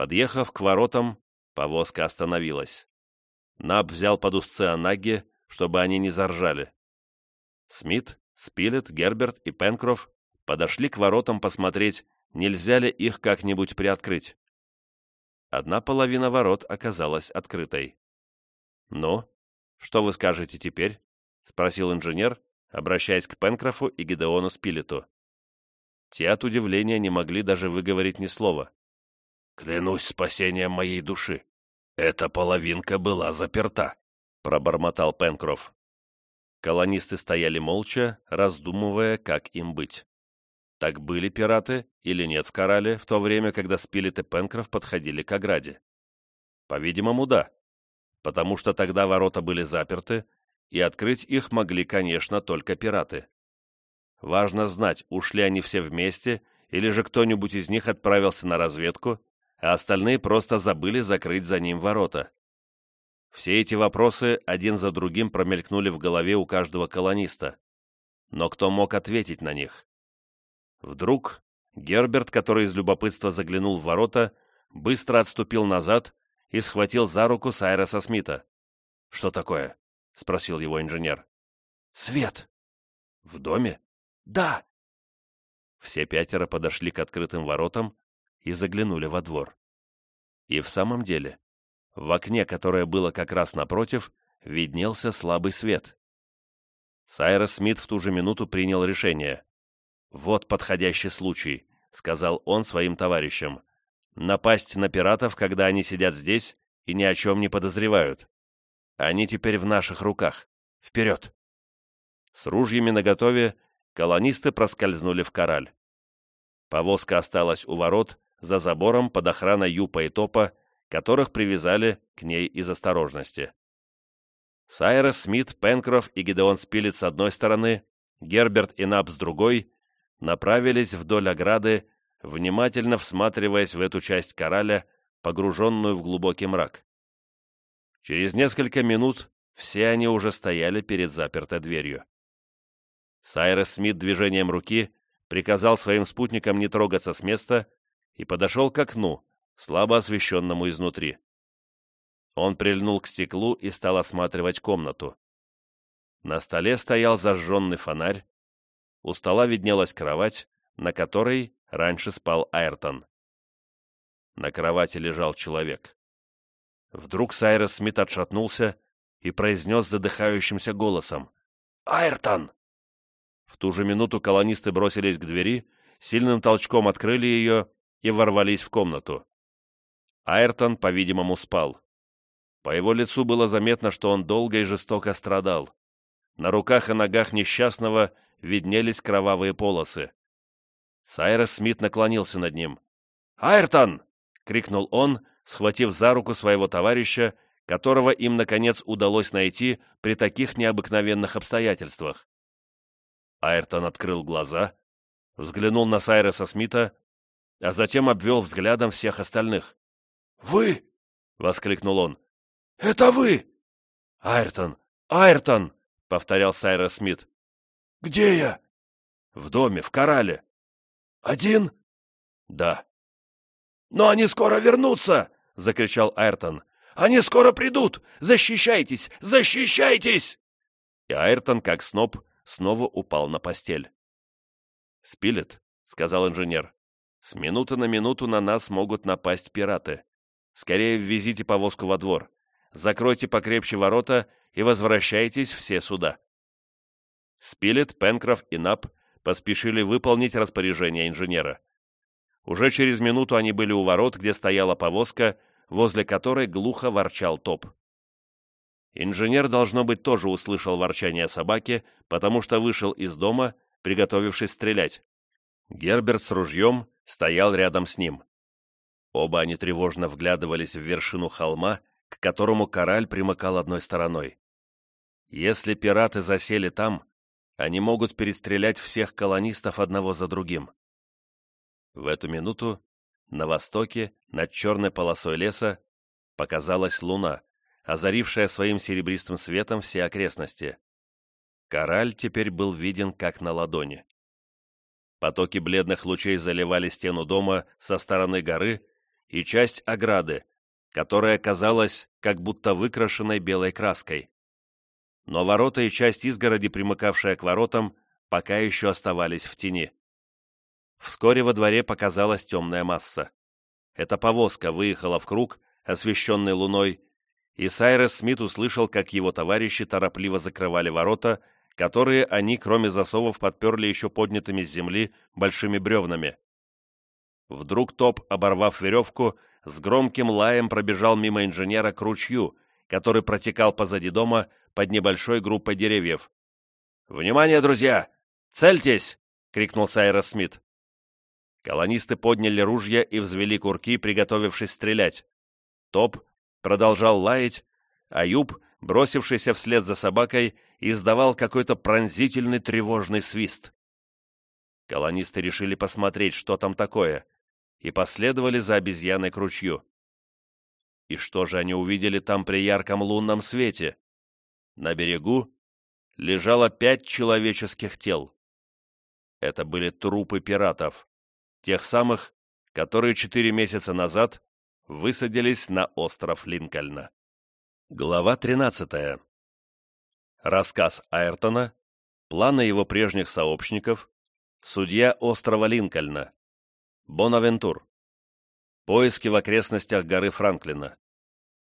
Подъехав к воротам, повозка остановилась. Наб взял под узцы Анаги, чтобы они не заржали. Смит, Спилет, Герберт и Пенкроф подошли к воротам посмотреть, нельзя ли их как-нибудь приоткрыть. Одна половина ворот оказалась открытой. «Ну, что вы скажете теперь?» — спросил инженер, обращаясь к Пенкрофу и Гидеону Спилету. Те от удивления не могли даже выговорить ни слова. «Клянусь спасением моей души, эта половинка была заперта», — пробормотал Пенкроф. Колонисты стояли молча, раздумывая, как им быть. Так были пираты или нет в Корале в то время, когда Спилет и Пенкроф подходили к ограде? По-видимому, да, потому что тогда ворота были заперты, и открыть их могли, конечно, только пираты. Важно знать, ушли они все вместе, или же кто-нибудь из них отправился на разведку, а остальные просто забыли закрыть за ним ворота. Все эти вопросы один за другим промелькнули в голове у каждого колониста. Но кто мог ответить на них? Вдруг Герберт, который из любопытства заглянул в ворота, быстро отступил назад и схватил за руку Сайроса Смита. «Что такое?» — спросил его инженер. «Свет!» «В доме?» «Да!» Все пятеро подошли к открытым воротам и заглянули во двор. И в самом деле, в окне, которое было как раз напротив, виднелся слабый свет. Сайрос Смит в ту же минуту принял решение. «Вот подходящий случай», — сказал он своим товарищам. «Напасть на пиратов, когда они сидят здесь и ни о чем не подозревают. Они теперь в наших руках. Вперед!» С ружьями наготове колонисты проскользнули в кораль. Повозка осталась у ворот, за забором под охраной Юпа и Топа, которых привязали к ней из осторожности. Сайрес Смит, Пенкроф и Гидеон Спилет с одной стороны, Герберт и Наб с другой, направились вдоль ограды, внимательно всматриваясь в эту часть кораля, погруженную в глубокий мрак. Через несколько минут все они уже стояли перед запертой дверью. Сайрес Смит движением руки приказал своим спутникам не трогаться с места и подошел к окну, слабо освещенному изнутри. Он прильнул к стеклу и стал осматривать комнату. На столе стоял зажженный фонарь, у стола виднелась кровать, на которой раньше спал Айртон. На кровати лежал человек. Вдруг Сайрес Смит отшатнулся и произнес задыхающимся голосом. «Айртон!» В ту же минуту колонисты бросились к двери, сильным толчком открыли ее и ворвались в комнату. Айртон, по-видимому, спал. По его лицу было заметно, что он долго и жестоко страдал. На руках и ногах несчастного виднелись кровавые полосы. Сайрес Смит наклонился над ним. «Айртон!» — крикнул он, схватив за руку своего товарища, которого им, наконец, удалось найти при таких необыкновенных обстоятельствах. Айртон открыл глаза, взглянул на Сайреса Смита, а затем обвел взглядом всех остальных. «Вы!» — воскликнул он. «Это вы!» «Айртон! Айртон!» — повторял Сайрес Смит. «Где я?» «В доме, в Корале». «Один?» «Да». «Но они скоро вернутся!» — закричал Айртон. «Они скоро придут! Защищайтесь! Защищайтесь!» И Айртон, как сноб, снова упал на постель. «Спилет», — сказал инженер, — «с минуты на минуту на нас могут напасть пираты. Скорее ввезите повозку во двор, закройте покрепче ворота и возвращайтесь все сюда». Спилет, Пенкроф и Нап поспешили выполнить распоряжение инженера. Уже через минуту они были у ворот, где стояла повозка, возле которой глухо ворчал топ. Инженер, должно быть, тоже услышал ворчание собаки, потому что вышел из дома, приготовившись стрелять. Герберт с ружьем стоял рядом с ним. Оба они тревожно вглядывались в вершину холма, к которому кораль примыкал одной стороной. Если пираты засели там, они могут перестрелять всех колонистов одного за другим. В эту минуту на востоке, над черной полосой леса, показалась луна, озарившая своим серебристым светом все окрестности. Кораль теперь был виден как на ладони. Потоки бледных лучей заливали стену дома со стороны горы, и часть ограды, которая казалась как будто выкрашенной белой краской. Но ворота и часть изгороди, примыкавшая к воротам, пока еще оставались в тени. Вскоре во дворе показалась темная масса. Эта повозка выехала в круг, освещенный луной, и Сайрес Смит услышал, как его товарищи торопливо закрывали ворота, которые они, кроме засовов, подперли еще поднятыми с земли большими бревнами. Вдруг топ, оборвав веревку, с громким лаем пробежал мимо инженера к ручью, который протекал позади дома под небольшой группой деревьев. «Внимание, друзья! Цельтесь!» — крикнул Сайрос Смит. Колонисты подняли ружья и взвели курки, приготовившись стрелять. Топ продолжал лаять, а Юб, бросившийся вслед за собакой, издавал какой-то пронзительный тревожный свист. Колонисты решили посмотреть, что там такое, и последовали за обезьяной к ручью. И что же они увидели там при ярком лунном свете? На берегу лежало пять человеческих тел. Это были трупы пиратов, тех самых, которые четыре месяца назад высадились на остров Линкольна. Глава 13. Рассказ Айртона, планы его прежних сообщников, судья острова Линкольна, Бонавентур, поиски в окрестностях горы Франклина,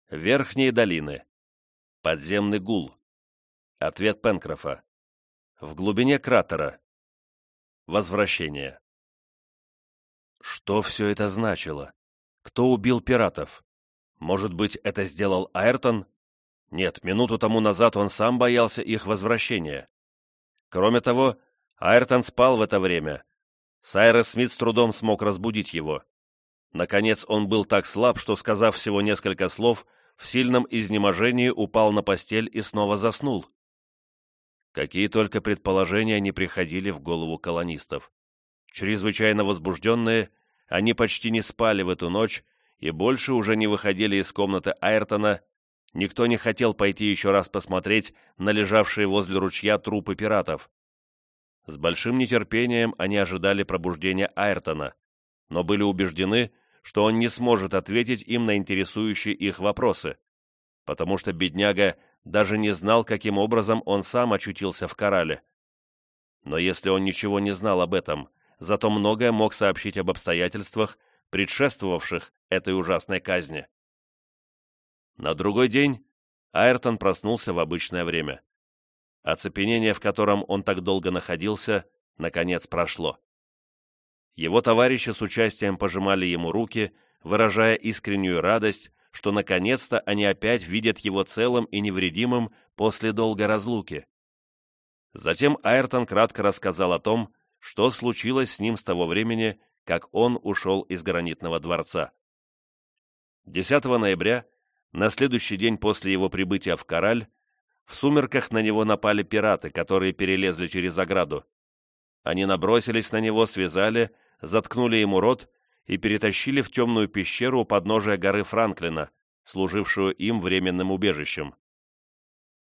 верхние долины, подземный гул, ответ Пенкрофа, в глубине кратера, возвращение. Что все это значило? Кто убил пиратов? Может быть, это сделал Айртон? Нет, минуту тому назад он сам боялся их возвращения. Кроме того, Айртон спал в это время. Сайрес Смит с трудом смог разбудить его. Наконец он был так слаб, что, сказав всего несколько слов, в сильном изнеможении упал на постель и снова заснул. Какие только предположения не приходили в голову колонистов. Чрезвычайно возбужденные, они почти не спали в эту ночь и больше уже не выходили из комнаты Айртона, никто не хотел пойти еще раз посмотреть на лежавшие возле ручья трупы пиратов. С большим нетерпением они ожидали пробуждения Айртона, но были убеждены, что он не сможет ответить им на интересующие их вопросы, потому что бедняга даже не знал, каким образом он сам очутился в Корале. Но если он ничего не знал об этом, зато многое мог сообщить об обстоятельствах, предшествовавших этой ужасной казни. На другой день Айртон проснулся в обычное время. Оцепенение, в котором он так долго находился, наконец прошло. Его товарищи с участием пожимали ему руки, выражая искреннюю радость, что наконец-то они опять видят его целым и невредимым после долгой разлуки. Затем Айртон кратко рассказал о том, что случилось с ним с того времени, как он ушел из гранитного дворца. 10 ноября, на следующий день после его прибытия в Кораль, в сумерках на него напали пираты, которые перелезли через ограду. Они набросились на него, связали, заткнули ему рот и перетащили в темную пещеру у подножия горы Франклина, служившую им временным убежищем.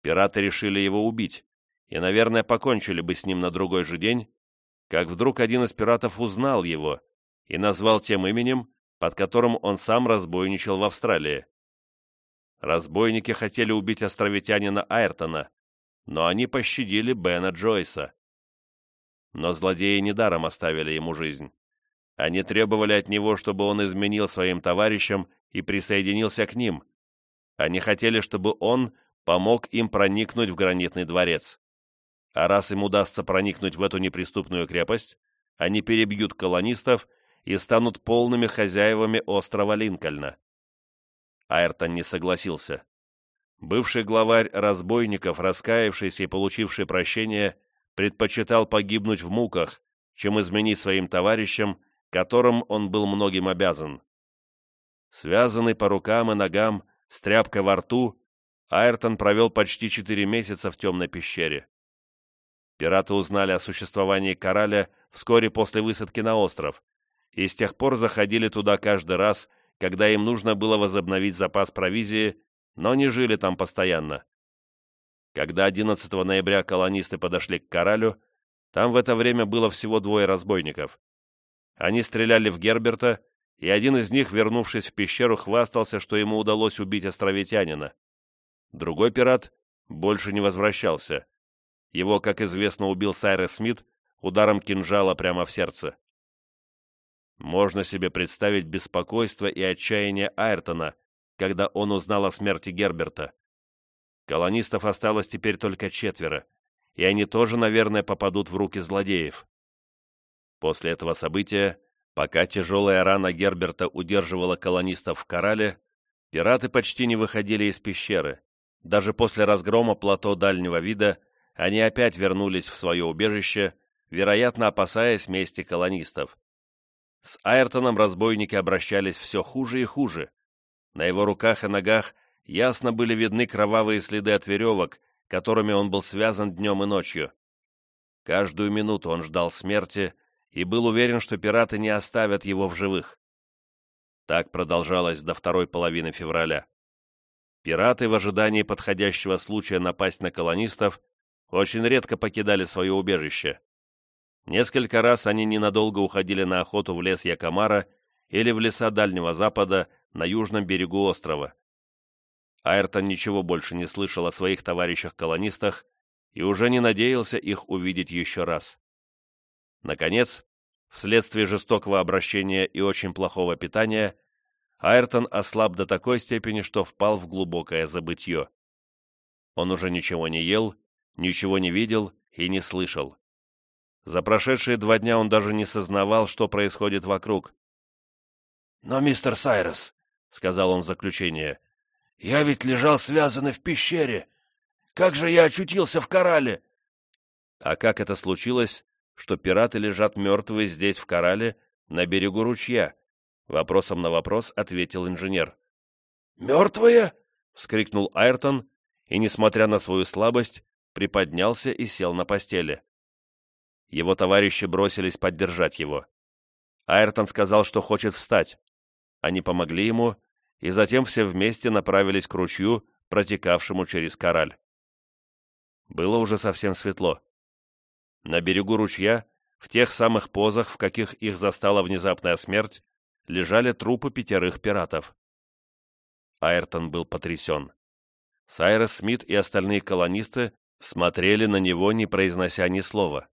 Пираты решили его убить, и, наверное, покончили бы с ним на другой же день, как вдруг один из пиратов узнал его и назвал тем именем, под которым он сам разбойничал в Австралии. Разбойники хотели убить островитянина Айртона, но они пощадили Бена Джойса. Но злодеи недаром оставили ему жизнь. Они требовали от него, чтобы он изменил своим товарищам и присоединился к ним. Они хотели, чтобы он помог им проникнуть в гранитный дворец. А раз им удастся проникнуть в эту неприступную крепость, они перебьют колонистов и станут полными хозяевами острова Линкольна. Айртон не согласился. Бывший главарь разбойников, раскаявшийся и получивший прощение, предпочитал погибнуть в муках, чем изменить своим товарищам, которым он был многим обязан. Связанный по рукам и ногам, с тряпкой во рту, Айртон провел почти четыре месяца в темной пещере. Пираты узнали о существовании Кораля вскоре после высадки на остров, и с тех пор заходили туда каждый раз, когда им нужно было возобновить запас провизии, но не жили там постоянно. Когда 11 ноября колонисты подошли к Коралю, там в это время было всего двое разбойников. Они стреляли в Герберта и один из них, вернувшись в пещеру, хвастался, что ему удалось убить островитянина. Другой пират больше не возвращался. Его, как известно, убил Сайрес Смит ударом кинжала прямо в сердце. Можно себе представить беспокойство и отчаяние Айртона, когда он узнал о смерти Герберта. Колонистов осталось теперь только четверо, и они тоже, наверное, попадут в руки злодеев. После этого события, пока тяжелая рана Герберта удерживала колонистов в Корале, пираты почти не выходили из пещеры. Даже после разгрома плато дальнего вида они опять вернулись в свое убежище, вероятно, опасаясь мести колонистов. С Айртоном разбойники обращались все хуже и хуже. На его руках и ногах ясно были видны кровавые следы от веревок, которыми он был связан днем и ночью. Каждую минуту он ждал смерти и был уверен, что пираты не оставят его в живых. Так продолжалось до второй половины февраля. Пираты в ожидании подходящего случая напасть на колонистов очень редко покидали свое убежище. Несколько раз они ненадолго уходили на охоту в лес Якомара или в леса Дальнего Запада на южном берегу острова. Айртон ничего больше не слышал о своих товарищах-колонистах и уже не надеялся их увидеть еще раз. Наконец, вследствие жестокого обращения и очень плохого питания, Айртон ослаб до такой степени, что впал в глубокое забытье. Он уже ничего не ел, ничего не видел и не слышал. За прошедшие два дня он даже не сознавал, что происходит вокруг. «Но, мистер Сайрос», — сказал он в заключение, — «я ведь лежал связанный в пещере. Как же я очутился в корале?» А как это случилось, что пираты лежат мертвые здесь, в корале, на берегу ручья? Вопросом на вопрос ответил инженер. «Мертвые?» — вскрикнул Айртон, и, несмотря на свою слабость, приподнялся и сел на постели. Его товарищи бросились поддержать его. Айртон сказал, что хочет встать. Они помогли ему, и затем все вместе направились к ручью, протекавшему через кораль. Было уже совсем светло. На берегу ручья, в тех самых позах, в каких их застала внезапная смерть, лежали трупы пятерых пиратов. Айртон был потрясен. Сайрес Смит и остальные колонисты смотрели на него, не произнося ни слова.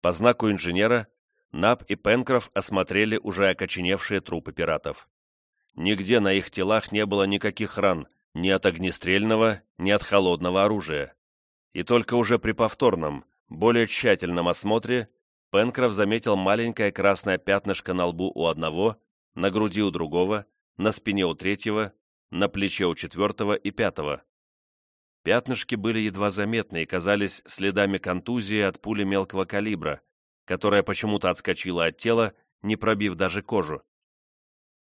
По знаку инженера Нап и Пенкроф осмотрели уже окоченевшие трупы пиратов. Нигде на их телах не было никаких ран, ни от огнестрельного, ни от холодного оружия. И только уже при повторном, более тщательном осмотре Пенкроф заметил маленькое красное пятнышко на лбу у одного, на груди у другого, на спине у третьего, на плече у четвертого и пятого. Пятнышки были едва заметны и казались следами контузии от пули мелкого калибра, которая почему-то отскочила от тела, не пробив даже кожу.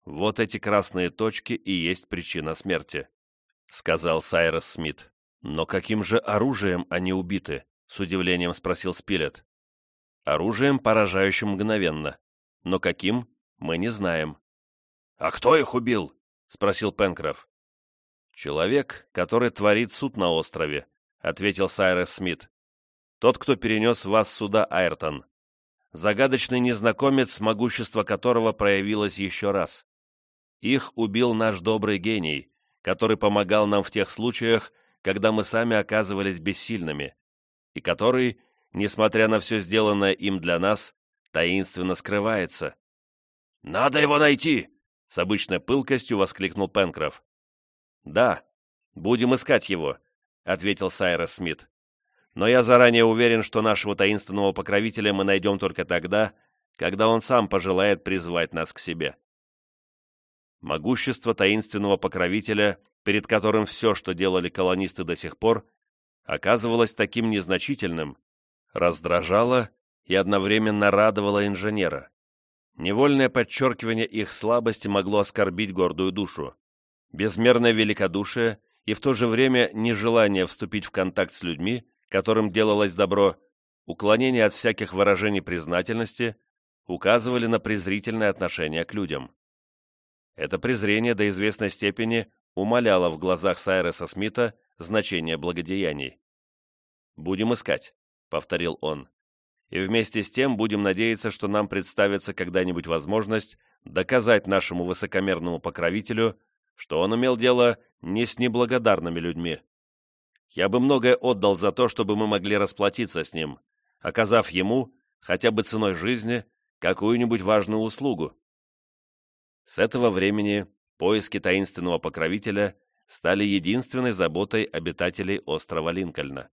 «Вот эти красные точки и есть причина смерти», — сказал Сайрос Смит. «Но каким же оружием они убиты?» — с удивлением спросил Спилет. «Оружием, поражающим мгновенно. Но каким, мы не знаем». «А кто их убил?» — спросил Пенкроф. «Человек, который творит суд на острове», — ответил Сайрес Смит. «Тот, кто перенес вас сюда, Айртон. Загадочный незнакомец, могущество которого проявилось еще раз. Их убил наш добрый гений, который помогал нам в тех случаях, когда мы сами оказывались бессильными, и который, несмотря на все сделанное им для нас, таинственно скрывается». «Надо его найти!» — с обычной пылкостью воскликнул Пенкроф. «Да, будем искать его», — ответил Сайрос Смит. «Но я заранее уверен, что нашего таинственного покровителя мы найдем только тогда, когда он сам пожелает призвать нас к себе». Могущество таинственного покровителя, перед которым все, что делали колонисты до сих пор, оказывалось таким незначительным, раздражало и одновременно радовало инженера. Невольное подчеркивание их слабости могло оскорбить гордую душу безмерное великодушие и в то же время нежелание вступить в контакт с людьми, которым делалось добро, уклонение от всяких выражений признательности, указывали на презрительное отношение к людям. Это презрение до известной степени умаляло в глазах Сайреса Смита значение благодеяний. «Будем искать», — повторил он, «и вместе с тем будем надеяться, что нам представится когда-нибудь возможность доказать нашему высокомерному покровителю, что он имел дело не с неблагодарными людьми. Я бы многое отдал за то, чтобы мы могли расплатиться с ним, оказав ему, хотя бы ценой жизни, какую-нибудь важную услугу. С этого времени поиски таинственного покровителя стали единственной заботой обитателей острова Линкольна.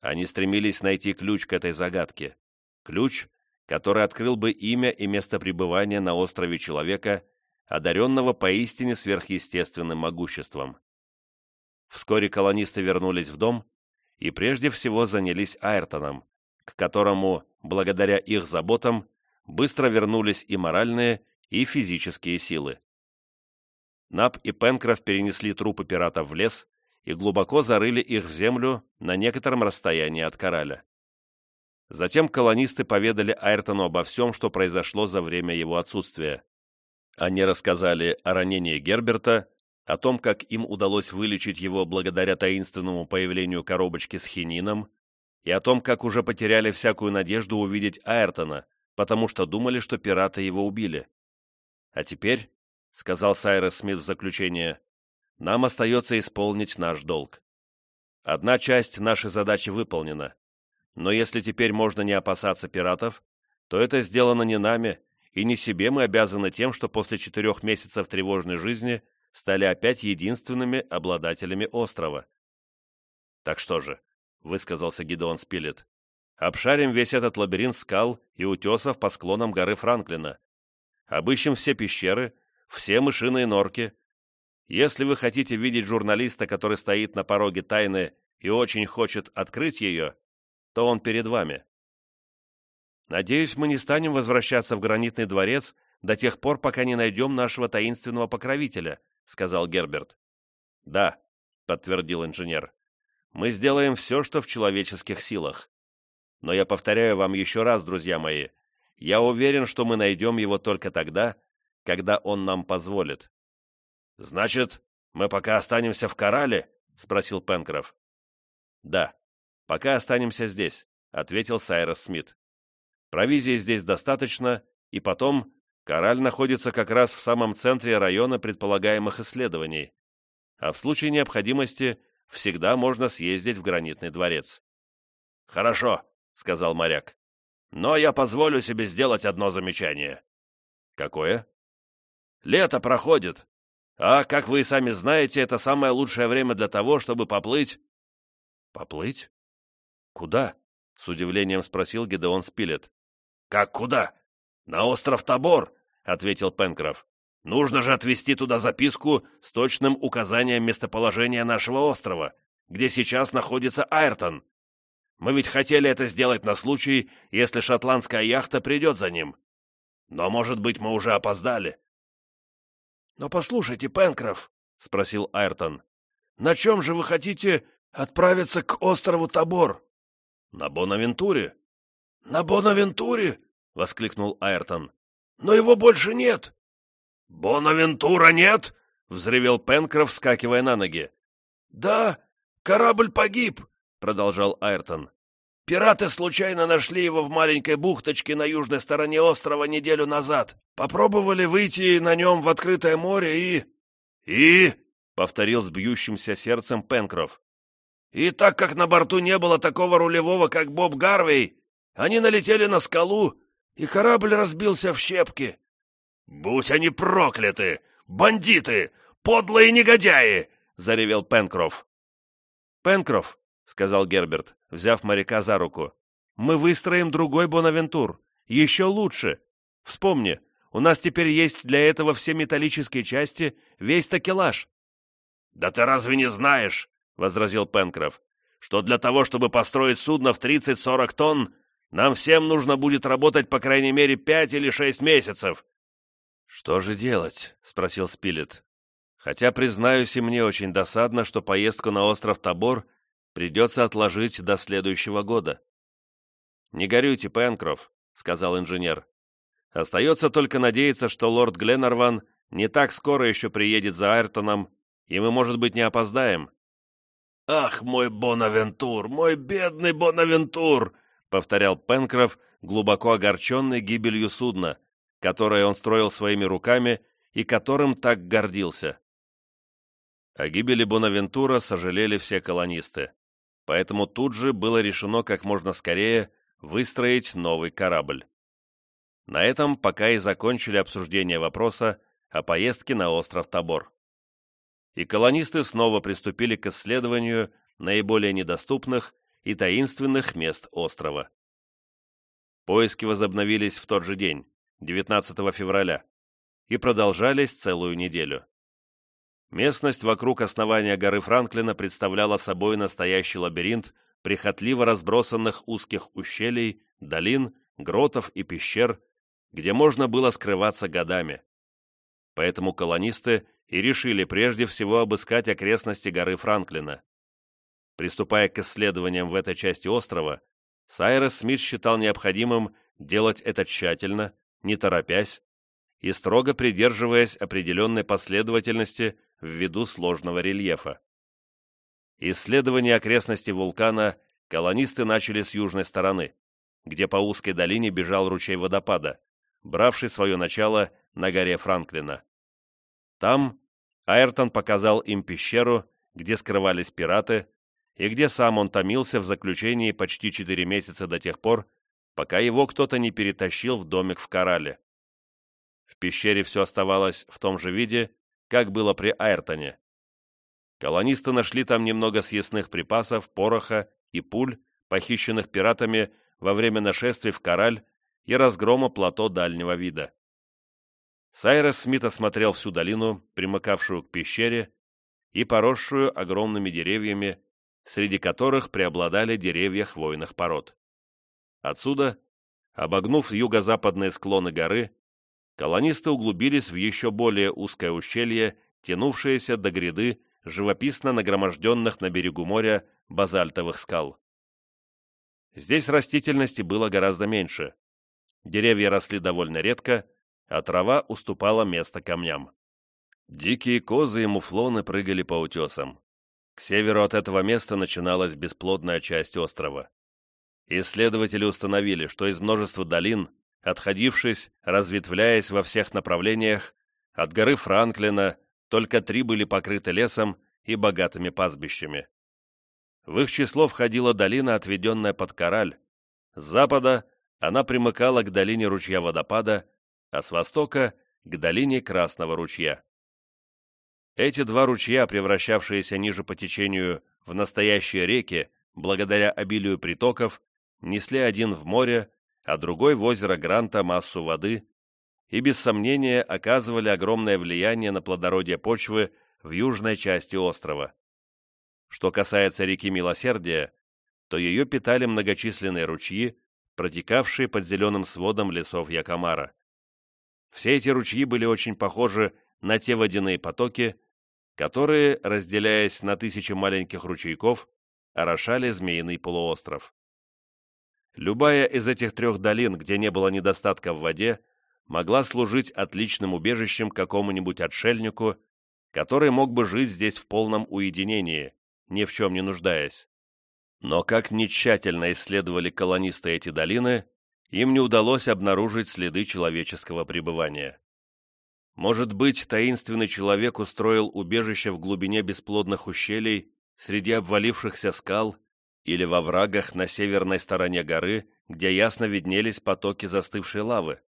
Они стремились найти ключ к этой загадке. Ключ, который открыл бы имя и место пребывания на острове человека, одаренного поистине сверхъестественным могуществом. Вскоре колонисты вернулись в дом и прежде всего занялись Айртоном, к которому, благодаря их заботам, быстро вернулись и моральные, и физические силы. Нап и Пенкроф перенесли трупы пиратов в лес и глубоко зарыли их в землю на некотором расстоянии от кораля. Затем колонисты поведали Айртону обо всем, что произошло за время его отсутствия. Они рассказали о ранении Герберта, о том, как им удалось вылечить его благодаря таинственному появлению коробочки с хинином, и о том, как уже потеряли всякую надежду увидеть Айртона, потому что думали, что пираты его убили. А теперь, — сказал Сайрес Смит в заключение, — нам остается исполнить наш долг. Одна часть нашей задачи выполнена, но если теперь можно не опасаться пиратов, то это сделано не нами, и не себе мы обязаны тем, что после четырех месяцев тревожной жизни стали опять единственными обладателями острова. «Так что же», — высказался Гидеон Спилет, — «обшарим весь этот лабиринт скал и утесов по склонам горы Франклина. Обыщем все пещеры, все мышиные норки. Если вы хотите видеть журналиста, который стоит на пороге тайны и очень хочет открыть ее, то он перед вами. Надеюсь, мы не станем возвращаться в гранитный дворец до тех пор, пока не найдем нашего таинственного покровителя», — сказал Герберт. «Да», — подтвердил инженер, — «мы сделаем все, что в человеческих силах. Но я повторяю вам еще раз, друзья мои, я уверен, что мы найдем его только тогда, когда он нам позволит». «Значит, мы пока останемся в Корале?» — спросил Пенкроф. «Да, пока останемся здесь», — ответил Сайрос Смит. «Провизии здесь достаточно, и потом Кораль находится как раз в самом центре района предполагаемых исследований, а в случае необходимости всегда можно съездить в гранитный дворец. «Хорошо», — сказал моряк, — «но я позволю себе сделать одно замечание». «Какое?» «Лето проходит, а, как вы и сами знаете, это самое лучшее время для того, чтобы поплыть...» «Поплыть? Куда?» — с удивлением спросил Гедеон Спилет. «Как куда? «На остров Тобор», — ответил Пенкроф. «Нужно же отвезти туда записку с точным указанием местоположения нашего острова, где сейчас находится Айртон. Мы ведь хотели это сделать на случай, если шотландская яхта придет за ним. Но, может быть, мы уже опоздали». «Но послушайте, Пенкроф», — спросил Айртон, — «на чем же вы хотите отправиться к острову Тобор?» «На Бонавентуре». «На Бонавентуре?» — воскликнул Айртон. «Но его больше нет!» «Бонавентура нет?» — взревел Пенкроф, вскакивая на ноги. «Да, корабль погиб», — продолжал Айртон. «Пираты случайно нашли его в маленькой бухточке на южной стороне острова неделю назад. Попробовали выйти на нем в открытое море и...» «И?» — повторил с бьющимся сердцем Пенкроф. «И так как на борту не было такого рулевого, как Боб Гарвей, они налетели на скалу и корабль разбился в щепки. «Будь они прокляты! Бандиты! Подлые негодяи!» — заревел Пенкроф. «Пенкроф», — сказал Герберт, взяв моряка за руку, — «мы выстроим другой Бонавентур, еще лучше. Вспомни, у нас теперь есть для этого все металлические части, весь такелаж». «Да ты разве не знаешь?» — возразил Пенкроф, «что для того, чтобы построить судно в 30-40 тонн, нам всем нужно будет работать по крайней мере пять или шесть месяцев». «Что же делать?» — спросил Спилет. «Хотя, признаюсь, и мне очень досадно, что поездку на остров Тобор придется отложить до следующего года». «Не горюйте, Пенкроф», — сказал инженер. «Остается только надеяться, что лорд Гленнерван не так скоро еще приедет за Айртоном, и мы, может быть, не опоздаем». «Ах, мой Бонавентур, мой бедный Бонавентур!» Повторял Пенкроф, глубоко огорченный гибелью судна, которое он строил своими руками и которым так гордился. О гибели Бонавентура сожалели все колонисты, поэтому тут же было решено как можно скорее выстроить новый корабль. На этом пока и закончили обсуждение вопроса о поездке на остров Тобор. И колонисты снова приступили к исследованию наиболее недоступных и таинственных мест острова. Поиски возобновились в тот же день, 19 февраля, и продолжались целую неделю. Местность вокруг основания горы Франклина представляла собой настоящий лабиринт прихотливо разбросанных узких ущелий, долин, гротов и пещер, где можно было скрываться годами. Поэтому колонисты и решили прежде всего обыскать окрестности горы Франклина. Приступая к исследованиям в этой части острова, Сайрес Смит считал необходимым делать это тщательно, не торопясь, и строго придерживаясь определенной последовательности ввиду сложного рельефа. Исследование окрестностей вулкана колонисты начали с южной стороны, где по узкой долине бежал ручей водопада, бравший свое начало на горе Франклина. Там Айртон показал им пещеру, где скрывались пираты, и где сам он томился в заключении почти четыре месяца до тех пор, пока его кто-то не перетащил в домик в Корале. В пещере все оставалось в том же виде, как было при Айртоне. Колонисты нашли там немного съестных припасов, пороха и пуль, похищенных пиратами во время нашествий в Кораль и разгрома плато дальнего вида. Сайрес Смит осмотрел всю долину, примыкавшую к пещере, и поросшую огромными деревьями, среди которых преобладали деревья хвойных пород. Отсюда, обогнув юго-западные склоны горы, колонисты углубились в еще более узкое ущелье, тянувшееся до гряды живописно нагроможденных на берегу моря базальтовых скал. Здесь растительности было гораздо меньше. Деревья росли довольно редко, а трава уступала место камням. Дикие козы и муфлоны прыгали по утесам. К северу от этого места начиналась бесплодная часть острова. Исследователи установили, что из множества долин, отходившись, разветвляясь во всех направлениях, от горы Франклина только три были покрыты лесом и богатыми пастбищами. В их число входила долина, отведенная под Кораль. С запада она примыкала к долине ручья водопада, а с востока — к долине Красного ручья. Эти два ручья, превращавшиеся ниже по течению в настоящие реки, благодаря обилию притоков, несли один в море, а другой в озеро Гранта массу воды и, без сомнения, оказывали огромное влияние на плодородие почвы в южной части острова. Что касается реки Милосердия, то ее питали многочисленные ручьи, протекавшие под зеленым сводом лесов Якомара. Все эти ручьи были очень похожи на те водяные потоки, которые, разделяясь на тысячи маленьких ручейков, орошали Змеиный полуостров. Любая из этих трех долин, где не было недостатка в воде, могла служить отличным убежищем какому-нибудь отшельнику, который мог бы жить здесь в полном уединении, ни в чем не нуждаясь. Но как ни тщательно исследовали колонисты эти долины, им не удалось обнаружить следы человеческого пребывания. Может быть, таинственный человек устроил убежище в глубине бесплодных ущелий, среди обвалившихся скал или во врагах на северной стороне горы, где ясно виднелись потоки застывшей лавы.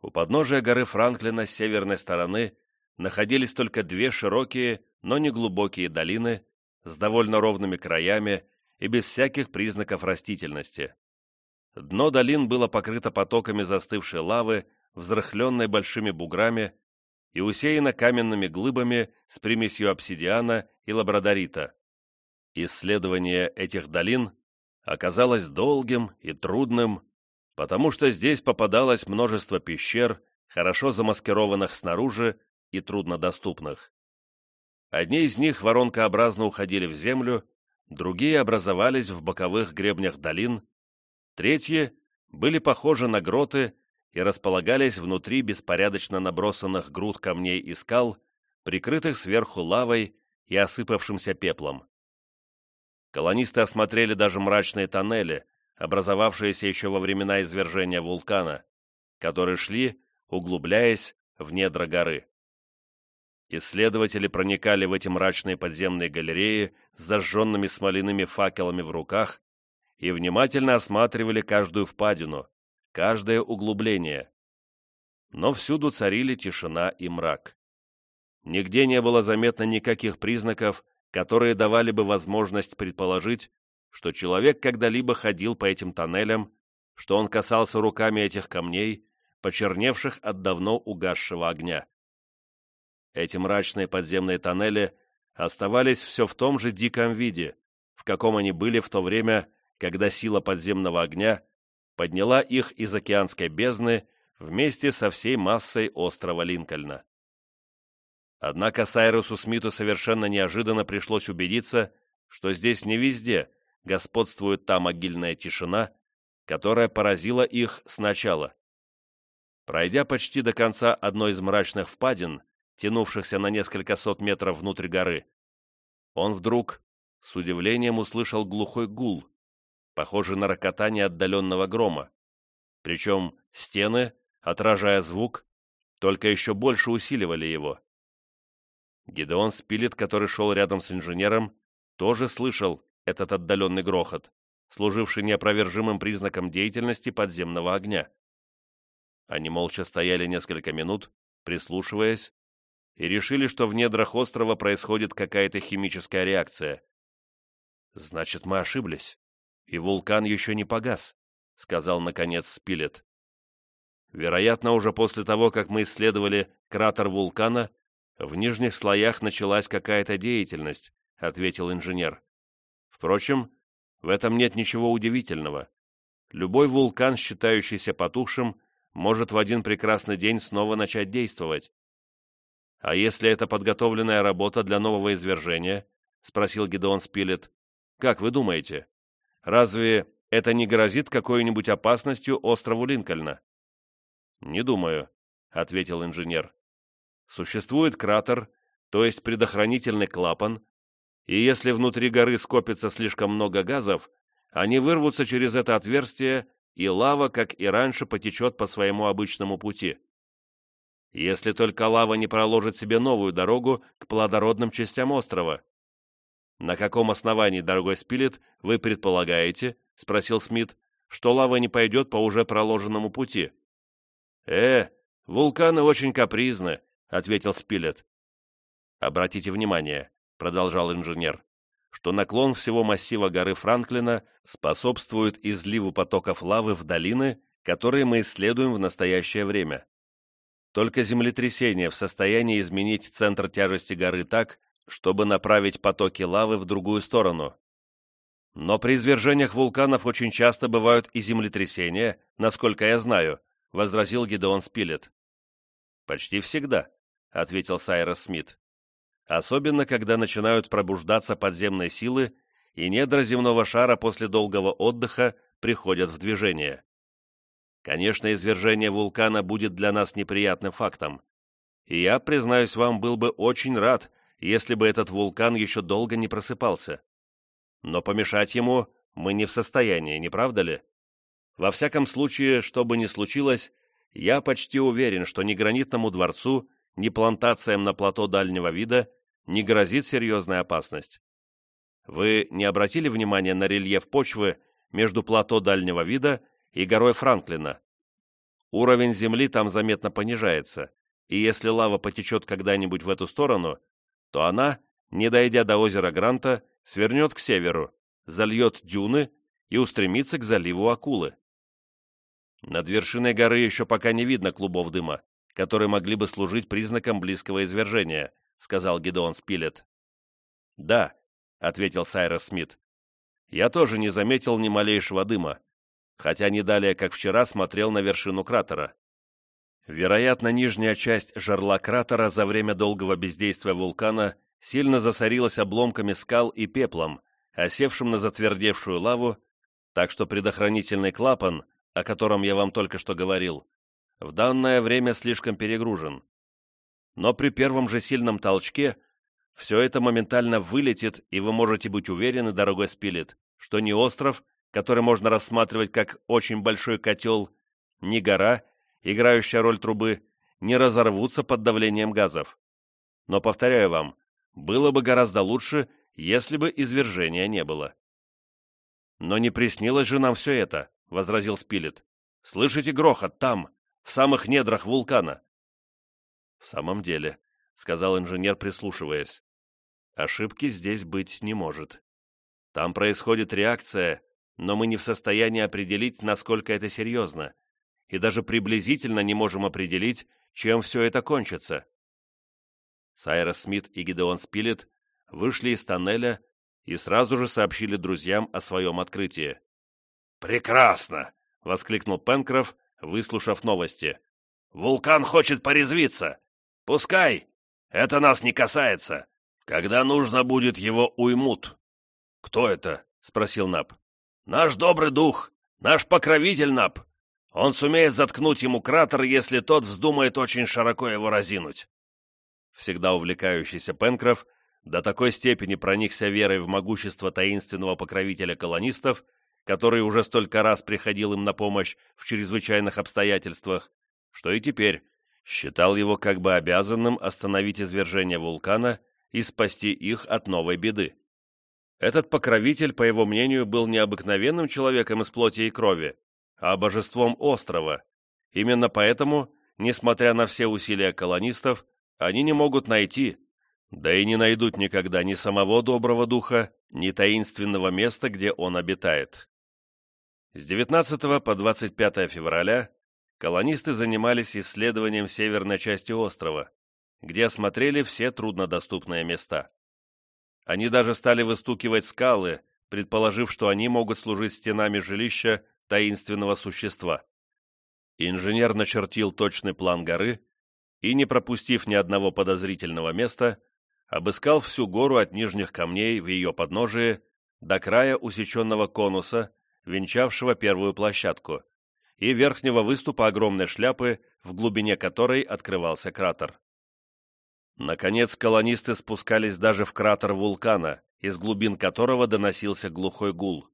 У подножия горы Франклина с северной стороны находились только две широкие, но не глубокие долины с довольно ровными краями и без всяких признаков растительности. Дно долин было покрыто потоками застывшей лавы, взрыхленной большими буграми и усеяно каменными глыбами с примесью обсидиана и лабрадорита. Исследование этих долин оказалось долгим и трудным, потому что здесь попадалось множество пещер, хорошо замаскированных снаружи и труднодоступных. Одни из них воронкообразно уходили в землю, другие образовались в боковых гребнях долин, третьи были похожи на гроты и располагались внутри беспорядочно набросанных груд камней и скал, прикрытых сверху лавой и осыпавшимся пеплом. Колонисты осмотрели даже мрачные тоннели, образовавшиеся еще во времена извержения вулкана, которые шли углубляясь в недра горы. Исследователи проникали в эти мрачные подземные галереи с зажженными смоляными факелами в руках и внимательно осматривали каждую впадину, каждое углубление. Но всюду царили тишина и мрак. Нигде не было заметно никаких признаков, которые давали бы возможность предположить, что человек когда-либо ходил по этим тоннелям, что он касался руками этих камней, почерневших от давно угасшего огня. Эти мрачные подземные тоннели оставались все в том же диком виде, в каком они были в то время, когда сила подземного огня подняла их из океанской бездны вместе со всей массой острова Линкольна. Однако Сайрусу Смиту совершенно неожиданно пришлось убедиться, что здесь не везде господствует та могильная тишина, которая поразила их сначала. Пройдя почти до конца одной из мрачных впадин, тянувшихся на несколько сот метров внутрь горы, он вдруг с удивлением услышал глухой гул, похожий на рокотание отдаленного грома. Причем стены, отражая звук, только еще больше усиливали его. Гидеон Спилет, который шел рядом с инженером, тоже слышал этот отдаленный грохот, служивший неопровержимым признаком деятельности подземного огня. Они молча стояли несколько минут, прислушиваясь, и решили, что в недрах острова происходит какая-то химическая реакция. «Значит, мы ошиблись, и вулкан еще не погас», — сказал, наконец, Спилет. Вероятно, уже после того, как мы исследовали кратер вулкана, в нижних слоях началась какая-то деятельность, ответил инженер. Впрочем, в этом нет ничего удивительного. Любой вулкан, считающийся потухшим, может в один прекрасный день снова начать действовать. «А если это подготовленная работа для нового извержения?» — спросил Гедеон Спилет. «Как вы думаете, разве это не грозит какой-нибудь опасностью острову Линкольна?» «Не думаю», — ответил инженер. «Существует кратер, то есть предохранительный клапан, и если внутри горы скопится слишком много газов, они вырвутся через это отверстие, и лава, как и раньше, потечет по своему обычному пути если только лава не проложит себе новую дорогу к плодородным частям острова. «На каком основании, дорогой Спилет, вы предполагаете, — спросил Смит, — что лава не пойдет по уже проложенному пути?» «Э, вулканы очень капризны», — ответил Спилет. «Обратите внимание», — продолжал инженер, что наклон всего массива горы Франклина способствует изливу потоков лавы в долины, которые мы исследуем в настоящее время. Только землетрясение в состоянии изменить центр тяжести горы так, чтобы направить потоки лавы в другую сторону. Но при извержениях вулканов очень часто бывают и землетрясения, насколько я знаю, возразил Гидеон Спилет. Почти всегда, ответил Сайрос Смит. Особенно, когда начинают пробуждаться подземные силы, и недра земного шара после долгого отдыха приходят в движение. Конечно, извержение вулкана будет для нас неприятным фактом. И я, признаюсь вам, был бы очень рад, если бы этот вулкан еще долго не просыпался. Но помешать ему мы не в состоянии, не правда ли? Во всяком случае, что бы ни случилось, я почти уверен, что ни гранитному дворцу, ни плантациям на плато дальнего вида не грозит серьезная опасность. Вы не обратили внимания на рельеф почвы между плато дальнего вида и горой Франклина. Уровень земли там заметно понижается, и если лава потечет когда-нибудь в эту сторону, то она, не дойдя до озера Гранта, свернет к северу, зальет дюны и устремится к заливу Акулы. Над вершиной горы еще пока не видно клубов дыма, которые могли бы служить признаком близкого извержения, сказал Гедеон Спилет. Да, ответил Сайрос Смит. Я тоже не заметил ни малейшего дыма хотя не далее, как вчера, смотрел на вершину кратера. Вероятно, нижняя часть жерла кратера за время долгого бездействия вулкана сильно засорилась обломками скал и пеплом, осевшим на затвердевшую лаву, так что предохранительный клапан, о котором я вам только что говорил, в данное время слишком перегружен. Но при первом же сильном толчке все это моментально вылетит, и вы можете быть уверены, дорогой Спилет, что ни остров, который можно рассматривать как очень большой котел, ни гора, играющая роль трубы, не разорвутся под давлением газов. Но, повторяю вам, было бы гораздо лучше, если бы извержения не было. «Но не приснилось же нам все это», — возразил Спилет. «Слышите грохот там, в самых недрах вулкана?» «В самом деле», — сказал инженер, прислушиваясь, «ошибки здесь быть не может. Там происходит реакция, но мы не в состоянии определить, насколько это серьезно, и даже приблизительно не можем определить, чем все это кончится. Сайрос Смит и Гидеон Спилет вышли из тоннеля и сразу же сообщили друзьям о своем открытии. «Прекрасно!» — воскликнул Пенкроф, выслушав новости. «Вулкан хочет порезвиться! Пускай! Это нас не касается! Когда нужно будет, его уймут!» «Кто это?» — спросил Наб. «Наш добрый дух! Наш покровитель Наб! Он сумеет заткнуть ему кратер, если тот вздумает очень широко его разинуть всегда увлекающийся Пенкроф, до такой степени проникся верой в могущество таинственного покровителя колонистов, который уже столько раз приходил им на помощь в чрезвычайных обстоятельствах, что и теперь считал его как бы обязанным остановить извержение вулкана и спасти их от новой беды. Этот покровитель, по его мнению, был необыкновенным человеком из плоти и крови, а божеством острова. Именно поэтому, несмотря на все усилия колонистов, они не могут найти, да и не найдут никогда ни самого доброго духа, ни таинственного места, где он обитает. С 19 по 25 февраля колонисты занимались исследованием северной части острова, где осмотрели все труднодоступные места. Они даже стали выстукивать скалы, предположив, что они могут служить стенами жилища таинственного существа. Инженер начертил точный план горы, и, не пропустив ни одного подозрительного места, обыскал всю гору от нижних камней в ее подножии до края усеченного конуса, венчавшего первую площадку, и верхнего выступа огромной шляпы, в глубине которой открывался кратер. Наконец, колонисты спускались даже в кратер вулкана, из глубин которого доносился глухой гул.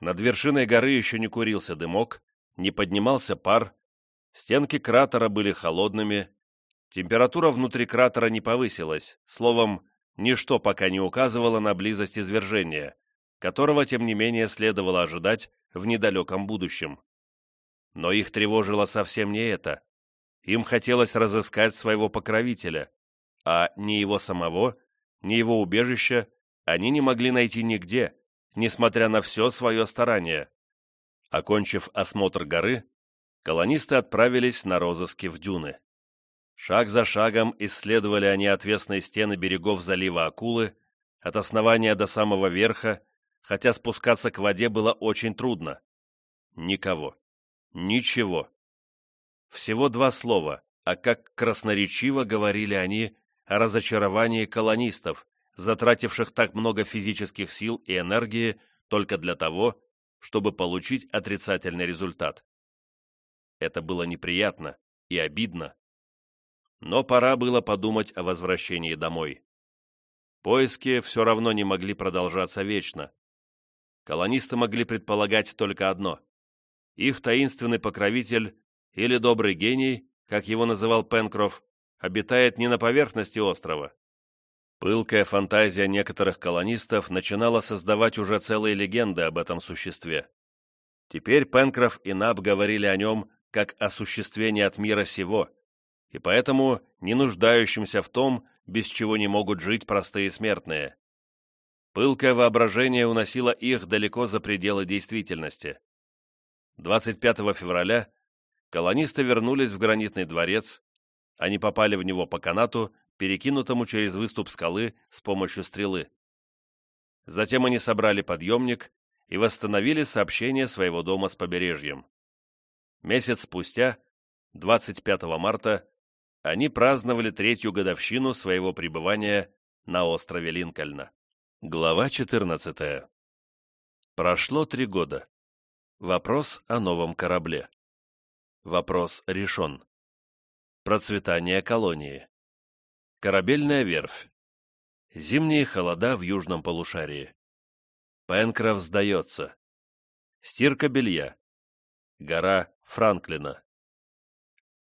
Над вершиной горы еще не курился дымок, не поднимался пар, стенки кратера были холодными, Температура внутри кратера не повысилась, словом, ничто пока не указывало на близость извержения, которого, тем не менее, следовало ожидать в недалеком будущем. Но их тревожило совсем не это. Им хотелось разыскать своего покровителя, а ни его самого, ни его убежища они не могли найти нигде, несмотря на все свое старание. Окончив осмотр горы, колонисты отправились на розыски в дюны. Шаг за шагом исследовали они отвесные стены берегов залива Акулы, от основания до самого верха, хотя спускаться к воде было очень трудно. Никого. Ничего. Всего два слова, а как красноречиво говорили они о разочаровании колонистов, затративших так много физических сил и энергии только для того, чтобы получить отрицательный результат. Это было неприятно и обидно, но пора было подумать о возвращении домой. Поиски все равно не могли продолжаться вечно. Колонисты могли предполагать только одно. Их таинственный покровитель или добрый гений, как его называл Пенкроф, обитает не на поверхности острова. Пылкая фантазия некоторых колонистов начинала создавать уже целые легенды об этом существе. Теперь Пенкроф и Наб говорили о нем как о существе не от мира сего, и поэтому не нуждающимся в том, без чего не могут жить простые смертные. Пылкое воображение уносило их далеко за пределы действительности. 25 февраля колонисты вернулись в гранитный дворец, они попали в него по канату, перекинутому через выступ скалы с помощью стрелы. Затем они собрали подъемник и восстановили сообщение своего дома с побережьем. Месяц спустя, 25 марта, они праздновали третью годовщину своего пребывания на острове Линкольна. Глава 14. Прошло три года. Вопрос о новом корабле. Вопрос решен. Процветание колонии. Корабельная верфь. Зимние холода в южном полушарии. Пенкроф сдается. Стирка белья. Гора Франклина.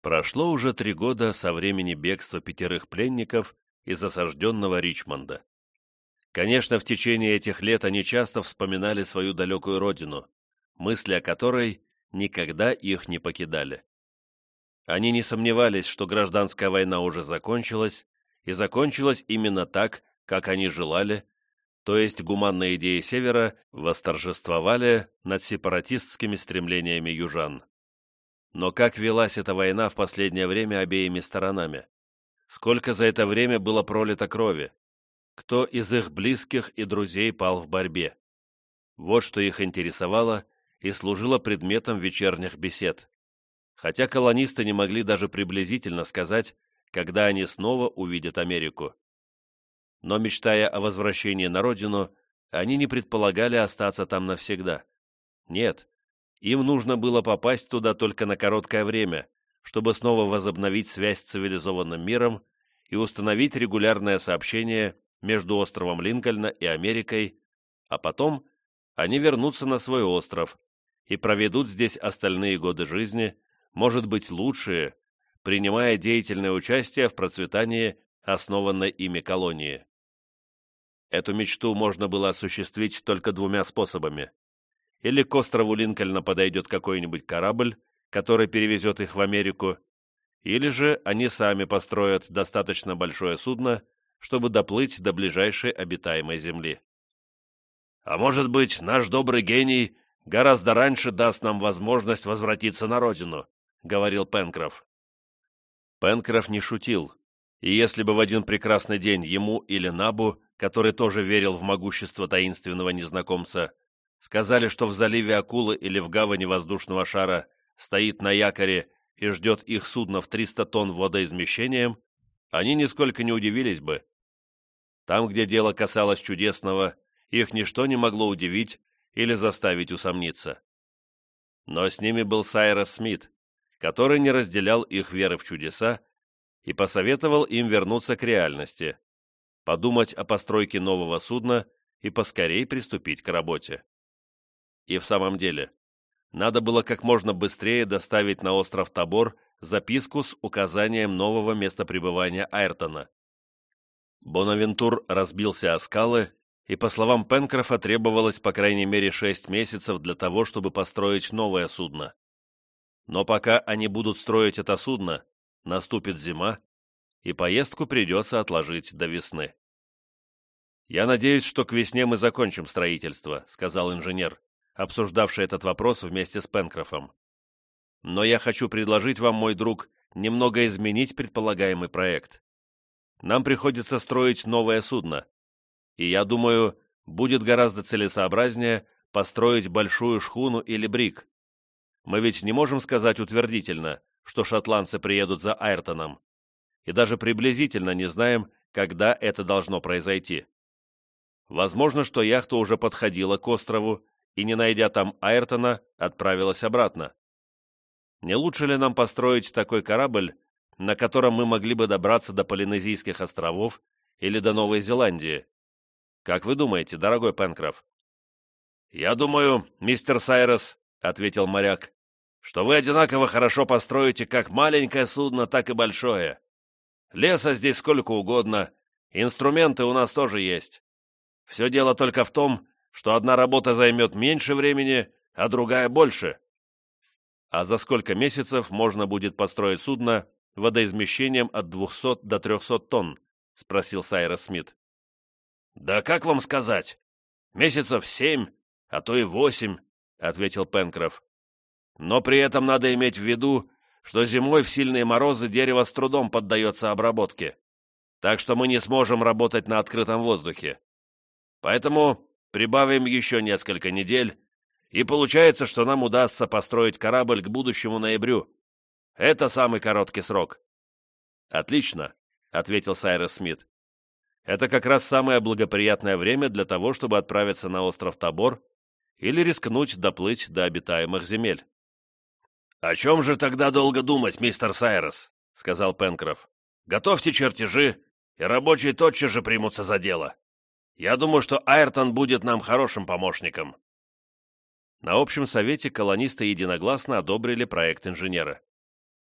Прошло уже три года со времени бегства пятерых пленников из осажденного Ричмонда. Конечно, в течение этих лет они часто вспоминали свою далекую родину, мысли о которой никогда их не покидали. Они не сомневались, что гражданская война уже закончилась, и закончилась именно так, как они желали, то есть гуманные идеи Севера восторжествовали над сепаратистскими стремлениями южан. Но как велась эта война в последнее время обеими сторонами? Сколько за это время было пролито крови? Кто из их близких и друзей пал в борьбе? Вот что их интересовало и служило предметом вечерних бесед. Хотя колонисты не могли даже приблизительно сказать, когда они снова увидят Америку. Но, мечтая о возвращении на родину, они не предполагали остаться там навсегда. Нет, им нужно было попасть туда только на короткое время, чтобы снова возобновить связь с цивилизованным миром и установить регулярное сообщение между островом Линкольна и Америкой, а потом они вернутся на свой остров и проведут здесь остальные годы жизни, может быть, лучшие, принимая деятельное участие в процветании основанной ими колонии. Эту мечту можно было осуществить только двумя способами. Или к острову Линкольна подойдет какой-нибудь корабль, который перевезет их в Америку, или же они сами построят достаточно большое судно, чтобы доплыть до ближайшей обитаемой земли. А может быть, наш добрый гений гораздо раньше даст нам возможность возвратиться на родину, говорил Пенкроф. Пенкроф не шутил, и если бы в один прекрасный день ему или Набу, который тоже верил в могущество таинственного незнакомца, сказали, что в заливе Акулы или в гавани воздушного шара стоит на якоре и ждет их судно в 300 тонн водоизмещением, они нисколько не удивились бы. Там, где дело касалось чудесного, их ничто не могло удивить или заставить усомниться. Но с ними был Сайрос Смит, который не разделял их веры в чудеса и посоветовал им вернуться к реальности, подумать о постройке нового судна и поскорей приступить к работе. И в самом деле, надо было как можно быстрее доставить на остров Тобор записку с указанием нового места пребывания Айртона. Бонавентур разбился о скалы, и, по словам Пенкрофа, требовалось по крайней мере шесть месяцев для того, чтобы построить новое судно. Но пока они будут строить это судно, наступит зима, и поездку придется отложить до весны. «Я надеюсь, что к весне мы закончим строительство», — сказал инженер, обсуждавший этот вопрос вместе с Пенкрофом. «Но я хочу предложить вам, мой друг, немного изменить предполагаемый проект. Нам приходится строить новое судно, и я думаю, будет гораздо целесообразнее построить большую шхуну или брик, мы ведь не можем сказать утвердительно, что шотландцы приедут за Айртоном, и даже приблизительно не знаем, когда это должно произойти. Возможно, что яхта уже подходила к острову и, не найдя там Айртона, отправилась обратно. Не лучше ли нам построить такой корабль, на котором мы могли бы добраться до Полинезийских островов или до Новой Зеландии? Как вы думаете, дорогой Пенкроф? «Я думаю, мистер Сайрос», — ответил моряк, что вы одинаково хорошо построите как маленькое судно, так и большое. Леса здесь сколько угодно, инструменты у нас тоже есть. Все дело только в том, что одна работа займет меньше времени, а другая больше. А за сколько месяцев можно будет построить судно водоизмещением от 200 до 300 тонн? — спросил Сайрос Смит. «Да как вам сказать? Месяцев семь, а то и восемь», — ответил Пенкроф. Но при этом надо иметь в виду, что зимой в сильные морозы дерево с трудом поддается обработке, так что мы не сможем работать на открытом воздухе. Поэтому прибавим еще несколько недель, и получается, что нам удастся построить корабль к будущему ноябрю. Это самый короткий срок. «Отлично», — ответил Сайрес Смит. «Это как раз самое благоприятное время для того, чтобы отправиться на остров Тобор или рискнуть доплыть до обитаемых земель». «О чем же тогда долго думать, мистер Сайрос?» — сказал Пенкроф. «Готовьте чертежи, и рабочие тотчас же примутся за дело. Я думаю, что Айртон будет нам хорошим помощником». На общем совете колонисты единогласно одобрили проект инженера.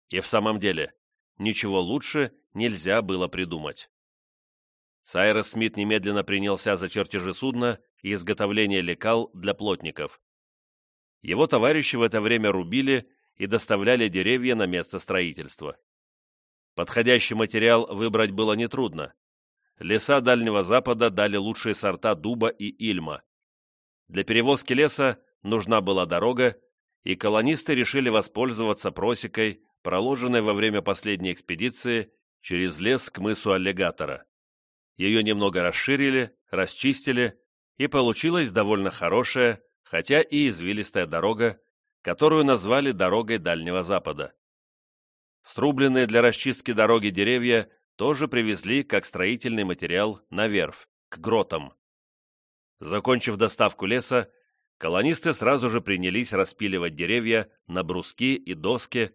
И в самом деле, ничего лучше нельзя было придумать. Сайрос Смит немедленно принялся за чертежи судна и изготовление лекал для плотников. Его товарищи в это время рубили и доставляли деревья на место строительства. Подходящий материал выбрать было нетрудно. Леса Дальнего Запада дали лучшие сорта дуба и ильма. Для перевозки леса нужна была дорога, и колонисты решили воспользоваться просекой, проложенной во время последней экспедиции через лес к мысу Аллигатора. Ее немного расширили, расчистили, и получилась довольно хорошая, хотя и извилистая дорога, которую назвали дорогой Дальнего Запада. Срубленные для расчистки дороги деревья тоже привезли как строительный материал на к гротам. Закончив доставку леса, колонисты сразу же принялись распиливать деревья на бруски и доски,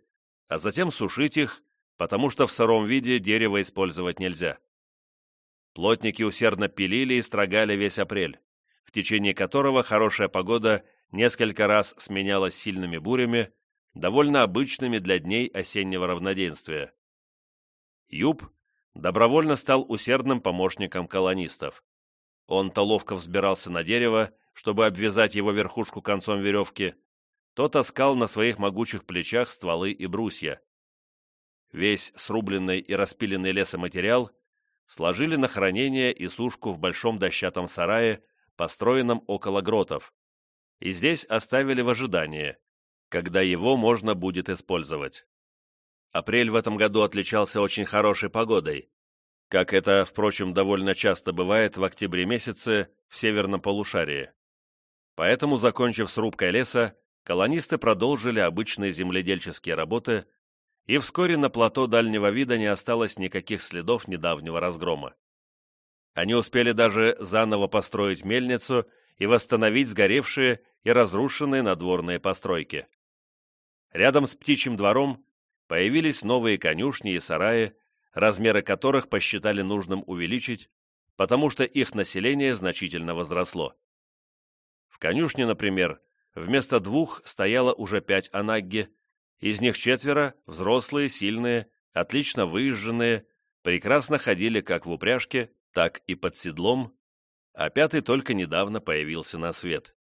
а затем сушить их, потому что в сыром виде дерево использовать нельзя. Плотники усердно пилили и строгали весь апрель, в течение которого хорошая погода несколько раз сменялась сильными бурями, довольно обычными для дней осеннего равноденствия. Юб добровольно стал усердным помощником колонистов. Он-то ловко взбирался на дерево, чтобы обвязать его верхушку концом веревки, то таскал на своих могучих плечах стволы и брусья. Весь срубленный и распиленный лесоматериал сложили на хранение и сушку в большом дощатом сарае, построенном около гротов, и здесь оставили в ожидании, когда его можно будет использовать. Апрель в этом году отличался очень хорошей погодой, как это, впрочем, довольно часто бывает в октябре месяце в северном полушарии. Поэтому, закончив срубкой леса, колонисты продолжили обычные земледельческие работы, и вскоре на плато дальнего вида не осталось никаких следов недавнего разгрома. Они успели даже заново построить мельницу и восстановить сгоревшие и разрушенные надворные постройки. Рядом с птичьим двором появились новые конюшни и сараи, размеры которых посчитали нужным увеличить, потому что их население значительно возросло. В конюшне, например, вместо двух стояло уже пять анагги, из них четверо, взрослые, сильные, отлично выезженные, прекрасно ходили как в упряжке, так и под седлом, а пятый только недавно появился на свет.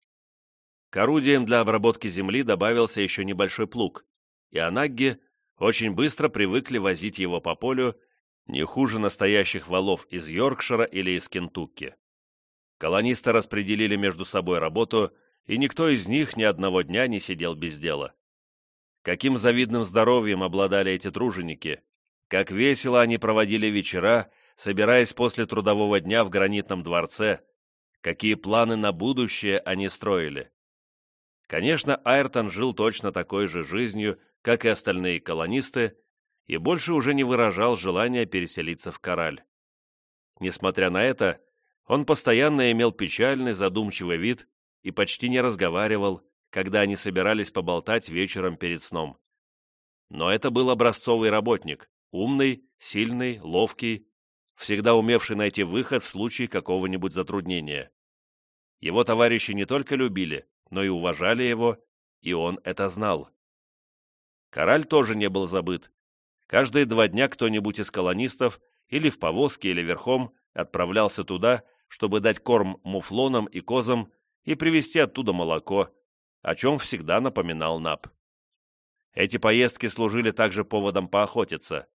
К орудиям для обработки земли добавился еще небольшой плуг, и анагги очень быстро привыкли возить его по полю не хуже настоящих валов из Йоркшира или из Кентукки. Колонисты распределили между собой работу, и никто из них ни одного дня не сидел без дела. Каким завидным здоровьем обладали эти труженики, как весело они проводили вечера, собираясь после трудового дня в гранитном дворце, какие планы на будущее они строили. Конечно, Айртон жил точно такой же жизнью, как и остальные колонисты, и больше уже не выражал желания переселиться в Кораль. Несмотря на это, он постоянно имел печальный, задумчивый вид и почти не разговаривал, когда они собирались поболтать вечером перед сном. Но это был образцовый работник, умный, сильный, ловкий, всегда умевший найти выход в случае какого-нибудь затруднения. Его товарищи не только любили, но и уважали его, и он это знал. Кораль тоже не был забыт. Каждые два дня кто-нибудь из колонистов или в повозке, или верхом отправлялся туда, чтобы дать корм муфлонам и козам и привезти оттуда молоко, о чем всегда напоминал Нап. Эти поездки служили также поводом поохотиться.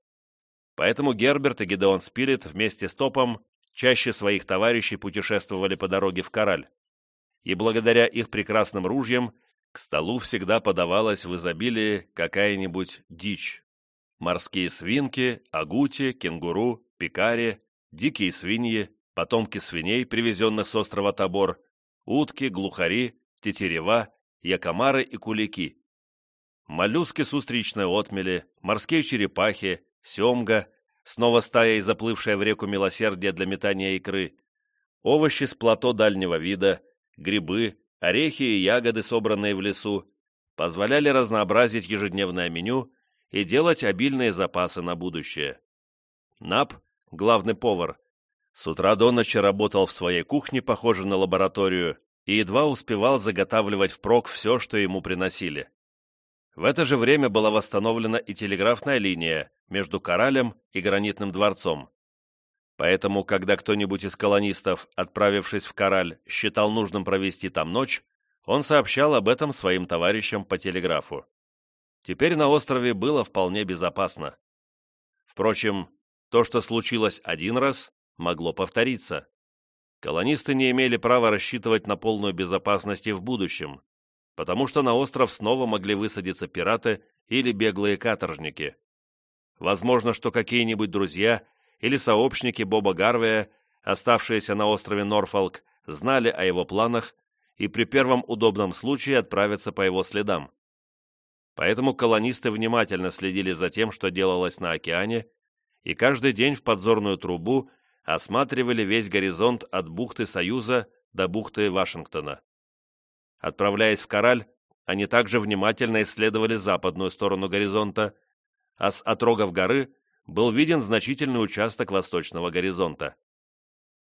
Поэтому Герберт и Гедеон Спилет вместе с Топом чаще своих товарищей путешествовали по дороге в Кораль и благодаря их прекрасным ружьям к столу всегда подавалась в изобилии какая-нибудь дичь. Морские свинки, агути, кенгуру, пикари, дикие свиньи, потомки свиней, привезенных с острова Тобор, утки, глухари, тетерева, якомары и кулики. Моллюски с устричной отмели, морские черепахи, семга, снова стая заплывшая в реку милосердия для метания икры, овощи с плато дальнего вида, грибы, орехи и ягоды, собранные в лесу, позволяли разнообразить ежедневное меню и делать обильные запасы на будущее. Нап, главный повар, с утра до ночи работал в своей кухне, похожей на лабораторию, и едва успевал заготавливать впрок все, что ему приносили. В это же время была восстановлена и телеграфная линия между Коралем и Гранитным дворцом. Поэтому, когда кто-нибудь из колонистов, отправившись в Кораль, считал нужным провести там ночь, он сообщал об этом своим товарищам по телеграфу. Теперь на острове было вполне безопасно. Впрочем, то, что случилось один раз, могло повториться. Колонисты не имели права рассчитывать на полную безопасность и в будущем, потому что на остров снова могли высадиться пираты или беглые каторжники. Возможно, что какие-нибудь друзья или сообщники Боба Гарвея, оставшиеся на острове Норфолк, знали о его планах и при первом удобном случае отправятся по его следам. Поэтому колонисты внимательно следили за тем, что делалось на океане, и каждый день в подзорную трубу осматривали весь горизонт от бухты Союза до бухты Вашингтона. Отправляясь в Кораль, они также внимательно исследовали западную сторону горизонта, а с отрогов горы был виден значительный участок восточного горизонта.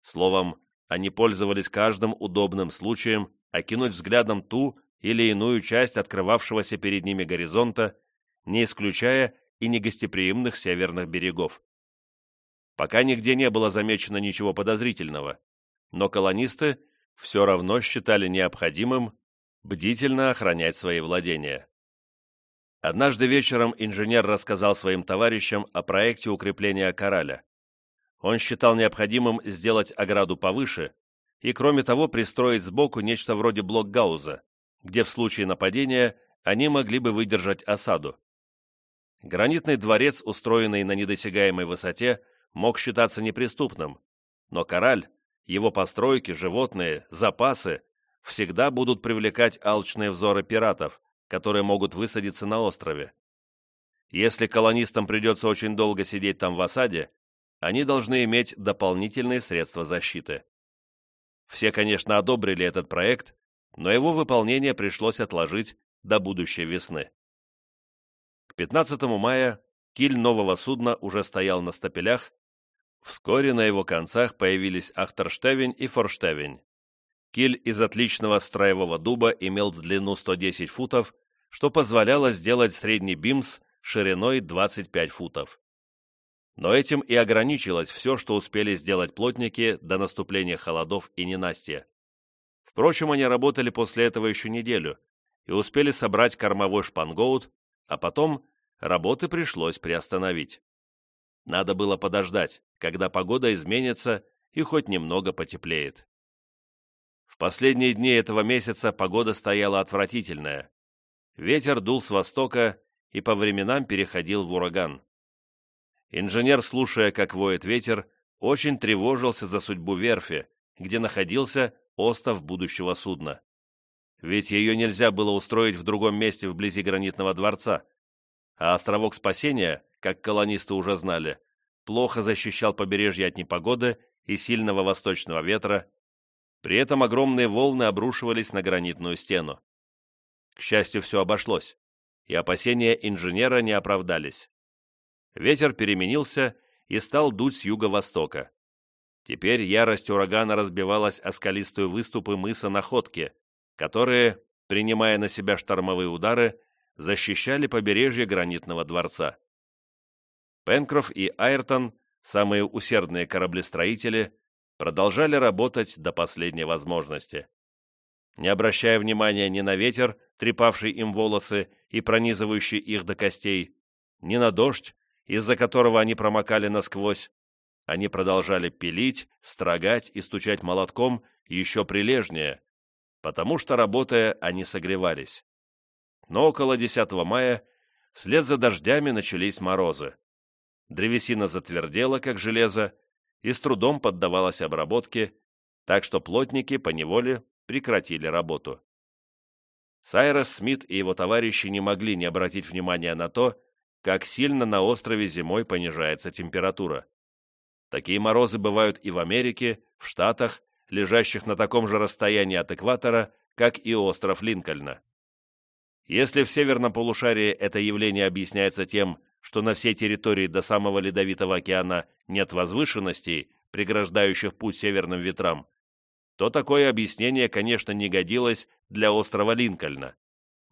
Словом, они пользовались каждым удобным случаем окинуть взглядом ту или иную часть открывавшегося перед ними горизонта, не исключая и негостеприимных северных берегов. Пока нигде не было замечено ничего подозрительного, но колонисты все равно считали необходимым бдительно охранять свои владения. Однажды вечером инженер рассказал своим товарищам о проекте укрепления Кораля. Он считал необходимым сделать ограду повыше и, кроме того, пристроить сбоку нечто вроде блокгауза, где в случае нападения они могли бы выдержать осаду. Гранитный дворец, устроенный на недосягаемой высоте, мог считаться неприступным, но Кораль, его постройки, животные, запасы всегда будут привлекать алчные взоры пиратов, которые могут высадиться на острове. Если колонистам придется очень долго сидеть там в осаде, они должны иметь дополнительные средства защиты. Все, конечно, одобрили этот проект, но его выполнение пришлось отложить до будущей весны. К 15 мая киль нового судна уже стоял на стапелях, вскоре на его концах появились Ахтерштевень и Форштевень. Киль из отличного строевого дуба имел длину 110 футов что позволяло сделать средний бимс шириной 25 футов. Но этим и ограничилось все, что успели сделать плотники до наступления холодов и ненастья. Впрочем, они работали после этого еще неделю и успели собрать кормовой шпангоут, а потом работы пришлось приостановить. Надо было подождать, когда погода изменится и хоть немного потеплеет. В последние дни этого месяца погода стояла отвратительная, Ветер дул с востока и по временам переходил в ураган. Инженер, слушая, как воет ветер, очень тревожился за судьбу верфи, где находился остов будущего судна. Ведь ее нельзя было устроить в другом месте вблизи гранитного дворца, а островок спасения, как колонисты уже знали, плохо защищал побережье от непогоды и сильного восточного ветра, при этом огромные волны обрушивались на гранитную стену. К счастью, все обошлось, и опасения инженера не оправдались. Ветер переменился и стал дуть с юго-востока. Теперь ярость урагана разбивалась о скалистые выступы мыса Находки, которые, принимая на себя штормовые удары, защищали побережье гранитного дворца. Пенкроф и Айртон, самые усердные кораблестроители, продолжали работать до последней возможности. Не обращая внимания ни на ветер, трепавший им волосы и пронизывающий их до костей, ни на дождь, из-за которого они промокали насквозь, они продолжали пилить, строгать и стучать молотком еще прилежнее, потому что, работая, они согревались. Но около 10 мая вслед за дождями начались морозы. Древесина затвердела, как железо, и с трудом поддавалась обработке, так что плотники поневоле прекратили работу. Сайрос Смит и его товарищи не могли не обратить внимания на то, как сильно на острове зимой понижается температура. Такие морозы бывают и в Америке, в Штатах, лежащих на таком же расстоянии от экватора, как и остров Линкольна. Если в северном полушарии это явление объясняется тем, что на всей территории до самого Ледовитого океана нет возвышенностей, преграждающих путь северным ветрам, то такое объяснение, конечно, не годилось для острова Линкольна.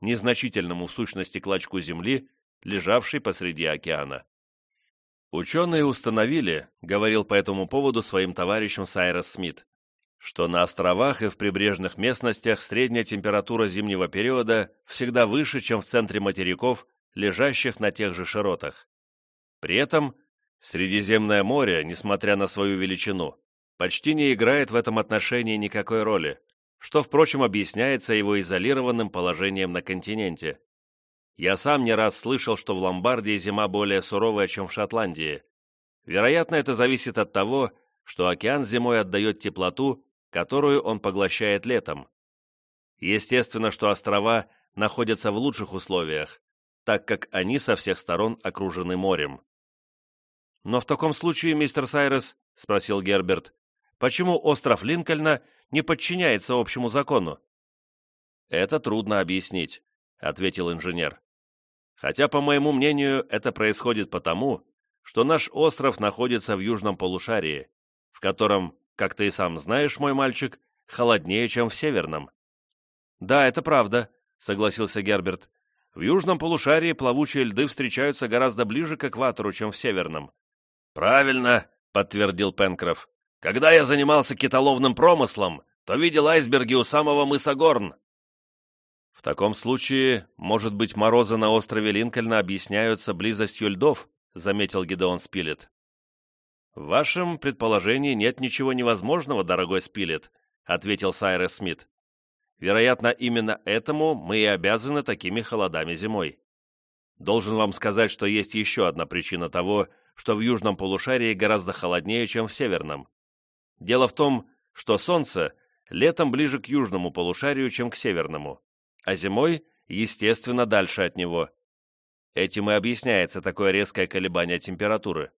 незначительному в сущности клочку земли, лежавшей посреди океана. Ученые установили, говорил по этому поводу своим товарищам Сайрос Смит, что на островах и в прибрежных местностях средняя температура зимнего периода всегда выше, чем в центре материков, лежащих на тех же широтах. При этом Средиземное море, несмотря на свою величину, почти не играет в этом отношении никакой роли, что, впрочем, объясняется его изолированным положением на континенте. Я сам не раз слышал, что в Ломбардии зима более суровая, чем в Шотландии. Вероятно, это зависит от того, что океан зимой отдает теплоту, которую он поглощает летом. Естественно, что острова находятся в лучших условиях, так как они со всех сторон окружены морем. «Но в таком случае, мистер Сайрес, — спросил Герберт, — почему остров Линкольна не подчиняется общему закону?» «Это трудно объяснить», — ответил инженер. «Хотя, по моему мнению, это происходит потому, что наш остров находится в южном полушарии, в котором, как ты и сам знаешь, мой мальчик, холоднее, чем в северном». «Да, это правда», — согласился Герберт. «В южном полушарии плавучие льды встречаются гораздо ближе к экватору, чем в северном. «Правильно», — подтвердил Пенкроф. «Когда я занимался китоловным промыслом, то видел айсберги у самого мыса Горн». В таком случае, может быть, морозы на острове Линкольна объясняются близостью льдов, заметил Гидеон Спилет. В вашем предположении нет ничего невозможного, дорогой Спилет, ответил Сайрес Смит. Вероятно, именно этому мы и обязаны такими холодами зимой. Должен вам сказать, что есть еще одна причина того, что в южном полушарии гораздо холоднее, чем в северном. Дело в том, что Солнце летом ближе к южному полушарию, чем к северному, а зимой, естественно, дальше от него. Этим и объясняется такое резкое колебание температуры.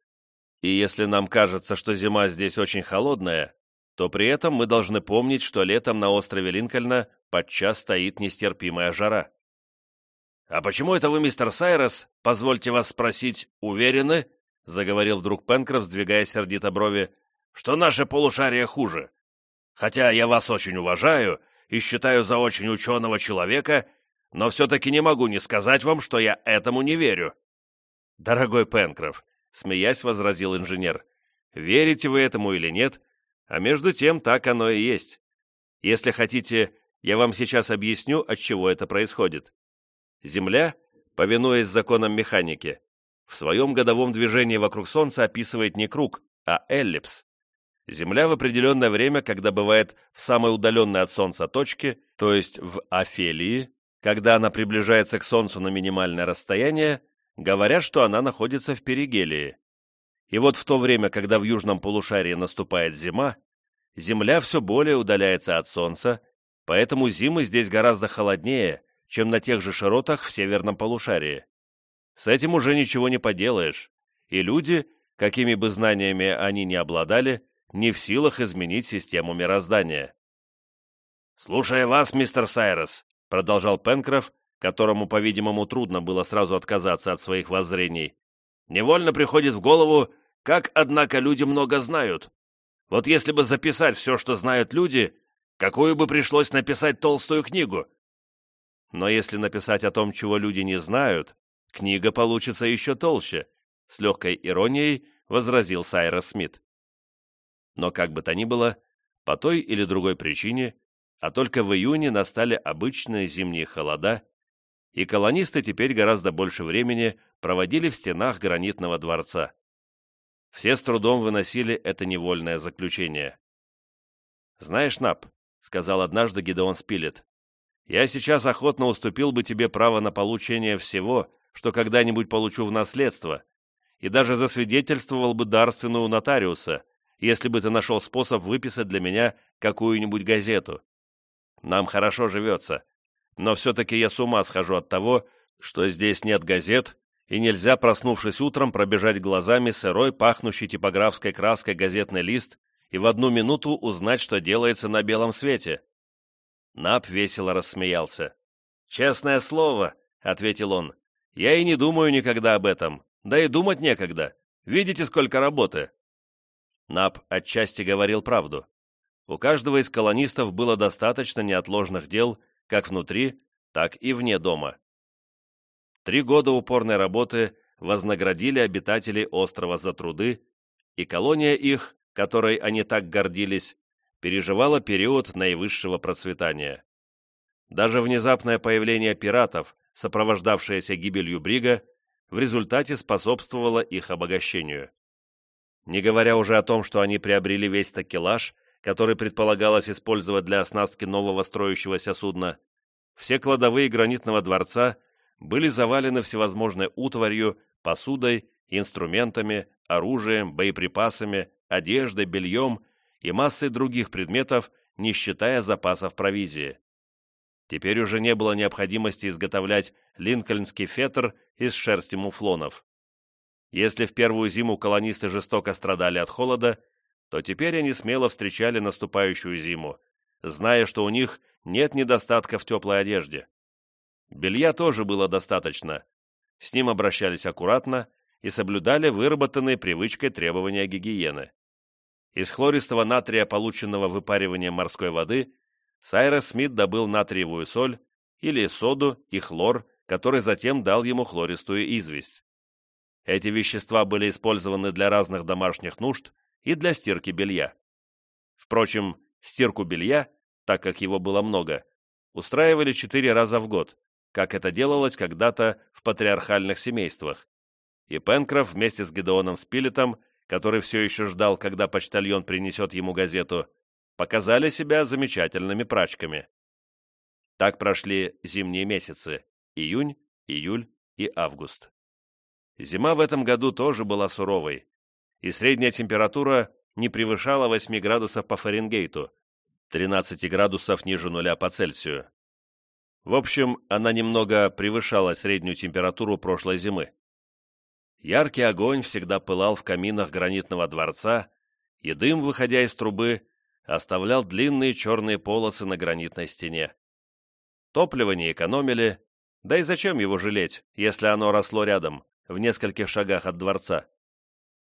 И если нам кажется, что зима здесь очень холодная, то при этом мы должны помнить, что летом на острове Линкольна подчас стоит нестерпимая жара. «А почему это вы, мистер Сайрос, позвольте вас спросить, уверены, — заговорил вдруг Пенкроф, сдвигая сердито брови, — что наше полушарие хуже. Хотя я вас очень уважаю и считаю за очень ученого человека, но все-таки не могу не сказать вам, что я этому не верю». «Дорогой Пенкроф», — смеясь возразил инженер, — «верите вы этому или нет, а между тем так оно и есть. Если хотите, я вам сейчас объясню, от чего это происходит. Земля, повинуясь законам механики, в своем годовом движении вокруг Солнца описывает не круг, а эллипс. Земля в определенное время, когда бывает в самой удаленной от Солнца точке, то есть в афелии, когда она приближается к Солнцу на минимальное расстояние, говорят, что она находится в перигелии. И вот в то время, когда в южном полушарии наступает зима, Земля все более удаляется от Солнца, поэтому зимы здесь гораздо холоднее, чем на тех же широтах в северном полушарии. С этим уже ничего не поделаешь, и люди, какими бы знаниями они ни обладали, не в силах изменить систему мироздания. «Слушая вас, мистер Сайрос», — продолжал Пенкроф, которому, по-видимому, трудно было сразу отказаться от своих воззрений, «невольно приходит в голову, как, однако, люди много знают. Вот если бы записать все, что знают люди, какую бы пришлось написать толстую книгу?» «Но если написать о том, чего люди не знают, книга получится еще толще», — с легкой иронией возразил Сайрос Смит. Но как бы то ни было, по той или другой причине, а только в июне настали обычные зимние холода, и колонисты теперь гораздо больше времени проводили в стенах гранитного дворца. Все с трудом выносили это невольное заключение. «Знаешь, Нап», — сказал однажды Гидеон Спилет, «я сейчас охотно уступил бы тебе право на получение всего, что когда-нибудь получу в наследство, и даже засвидетельствовал бы дарственную нотариуса, если бы ты нашел способ выписать для меня какую-нибудь газету. Нам хорошо живется, но все-таки я с ума схожу от того, что здесь нет газет, и нельзя, проснувшись утром, пробежать глазами сырой, пахнущий типографской краской газетный лист и в одну минуту узнать, что делается на белом свете. Нап весело рассмеялся. «Честное слово», — ответил он, я и не думаю никогда об этом, да и думать некогда. Видите, сколько работы?» Нап отчасти говорил правду. У каждого из колонистов было достаточно неотложных дел, как внутри, так и вне дома. Три года упорной работы вознаградили обитателей острова за труды, и колония их, которой они так гордились, переживала период наивысшего процветания. Даже внезапное появление пиратов, сопровождавшееся гибелью Брига, в результате способствовало их обогащению. Не говоря уже о том, что они приобрели весь такелаж, который предполагалось использовать для оснастки нового строящегося судна, все кладовые гранитного дворца были завалены всевозможной утварью, посудой, инструментами, оружием, боеприпасами, одеждой, бельем и массой других предметов, не считая запасов провизии. Теперь уже не было необходимости изготовлять линкольнский фетр из шерсти муфлонов. Если в первую зиму колонисты жестоко страдали от холода, то теперь они смело встречали наступающую зиму, зная, что у них нет недостатка в теплой одежде. Белья тоже было достаточно. С ним обращались аккуратно и соблюдали выработанные привычкой требования гигиены. Из хлористого натрия, полученного выпариванием морской воды, Сайрес Смит добыл натриевую соль или соду и хлор, который затем дал ему хлористую известь. Эти вещества были использованы для разных домашних нужд и для стирки белья. Впрочем, стирку белья, так как его было много, устраивали четыре раза в год, как это делалось когда-то в патриархальных семействах. И Пенкроф вместе с Гедеоном Спилетом, который все еще ждал, когда почтальон принесет ему газету, показали себя замечательными прачками. Так прошли зимние месяцы – июнь, июль и август. Зима в этом году тоже была суровой, и средняя температура не превышала 8 градусов по Фаренгейту, 13 градусов ниже нуля по Цельсию. В общем, она немного превышала среднюю температуру прошлой зимы. Яркий огонь всегда пылал в каминах гранитного дворца, и дым, выходя из трубы, оставлял длинные черные полосы на гранитной стене. Топливо не экономили, да и зачем его жалеть, если оно росло рядом, в нескольких шагах от дворца.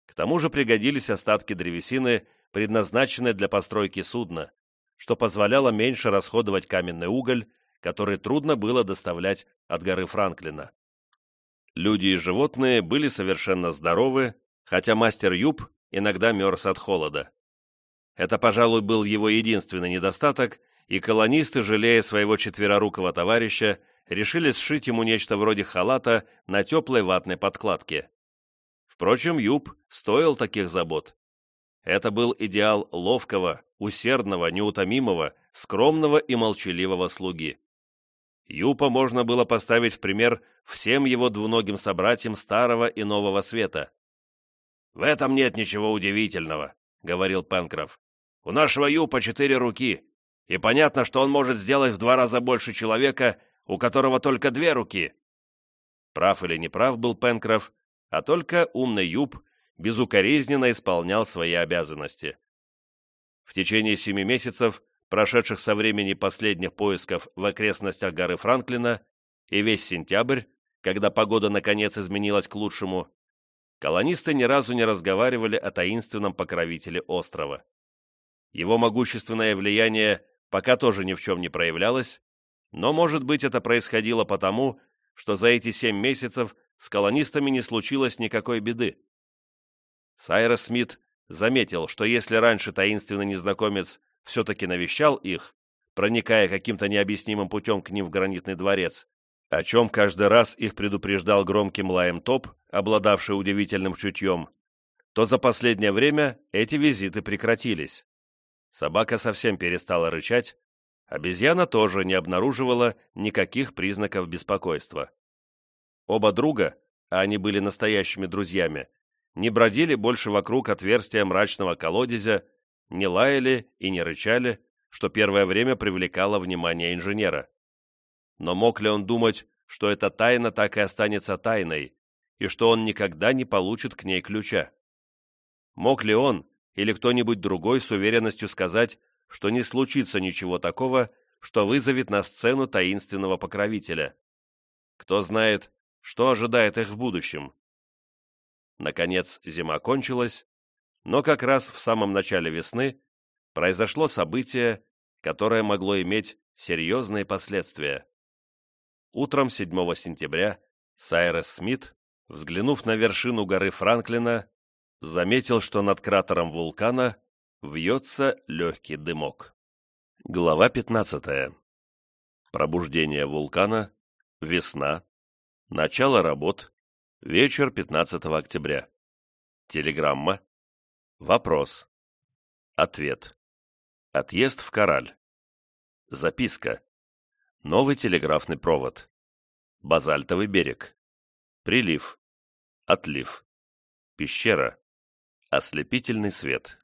К тому же пригодились остатки древесины, предназначенные для постройки судна, что позволяло меньше расходовать каменный уголь который трудно было доставлять от горы Франклина. Люди и животные были совершенно здоровы, хотя мастер Юб иногда мерз от холода. Это, пожалуй, был его единственный недостаток, и колонисты, жалея своего четверорукого товарища, решили сшить ему нечто вроде халата на теплой ватной подкладке. Впрочем, Юб стоил таких забот. Это был идеал ловкого, усердного, неутомимого, скромного и молчаливого слуги. Юпа можно было поставить в пример всем его двуногим собратьям Старого и Нового Света. «В этом нет ничего удивительного», — говорил Пенкроф. «У нашего Юпа четыре руки, и понятно, что он может сделать в два раза больше человека, у которого только две руки». Прав или неправ был Пенкроф, а только умный Юп безукоризненно исполнял свои обязанности. В течение семи месяцев прошедших со времени последних поисков в окрестностях горы Франклина, и весь сентябрь, когда погода наконец изменилась к лучшему, колонисты ни разу не разговаривали о таинственном покровителе острова. Его могущественное влияние пока тоже ни в чем не проявлялось, но, может быть, это происходило потому, что за эти семь месяцев с колонистами не случилось никакой беды. Сайрос Смит заметил, что если раньше таинственный незнакомец все-таки навещал их, проникая каким-то необъяснимым путем к ним в гранитный дворец, о чем каждый раз их предупреждал громким лаем топ, обладавший удивительным чутьем, то за последнее время эти визиты прекратились. Собака совсем перестала рычать, обезьяна тоже не обнаруживала никаких признаков беспокойства. Оба друга, а они были настоящими друзьями, не бродили больше вокруг отверстия мрачного колодезя, не лаяли и не рычали, что первое время привлекало внимание инженера. Но мог ли он думать, что эта тайна так и останется тайной, и что он никогда не получит к ней ключа? Мог ли он или кто-нибудь другой с уверенностью сказать, что не случится ничего такого, что вызовет на сцену таинственного покровителя? Кто знает, что ожидает их в будущем? Наконец зима кончилась, но как раз в самом начале весны произошло событие, которое могло иметь серьезные последствия. Утром 7 сентября Сайрес Смит, взглянув на вершину горы Франклина, заметил, что над кратером вулкана вьется легкий дымок. Глава 15. Пробуждение вулкана, весна, начало работ, вечер 15 октября. Телеграмма. Вопрос. Ответ. Отъезд в Кораль. Записка. Новый телеграфный провод. Базальтовый берег. Прилив. Отлив. Пещера. Ослепительный свет.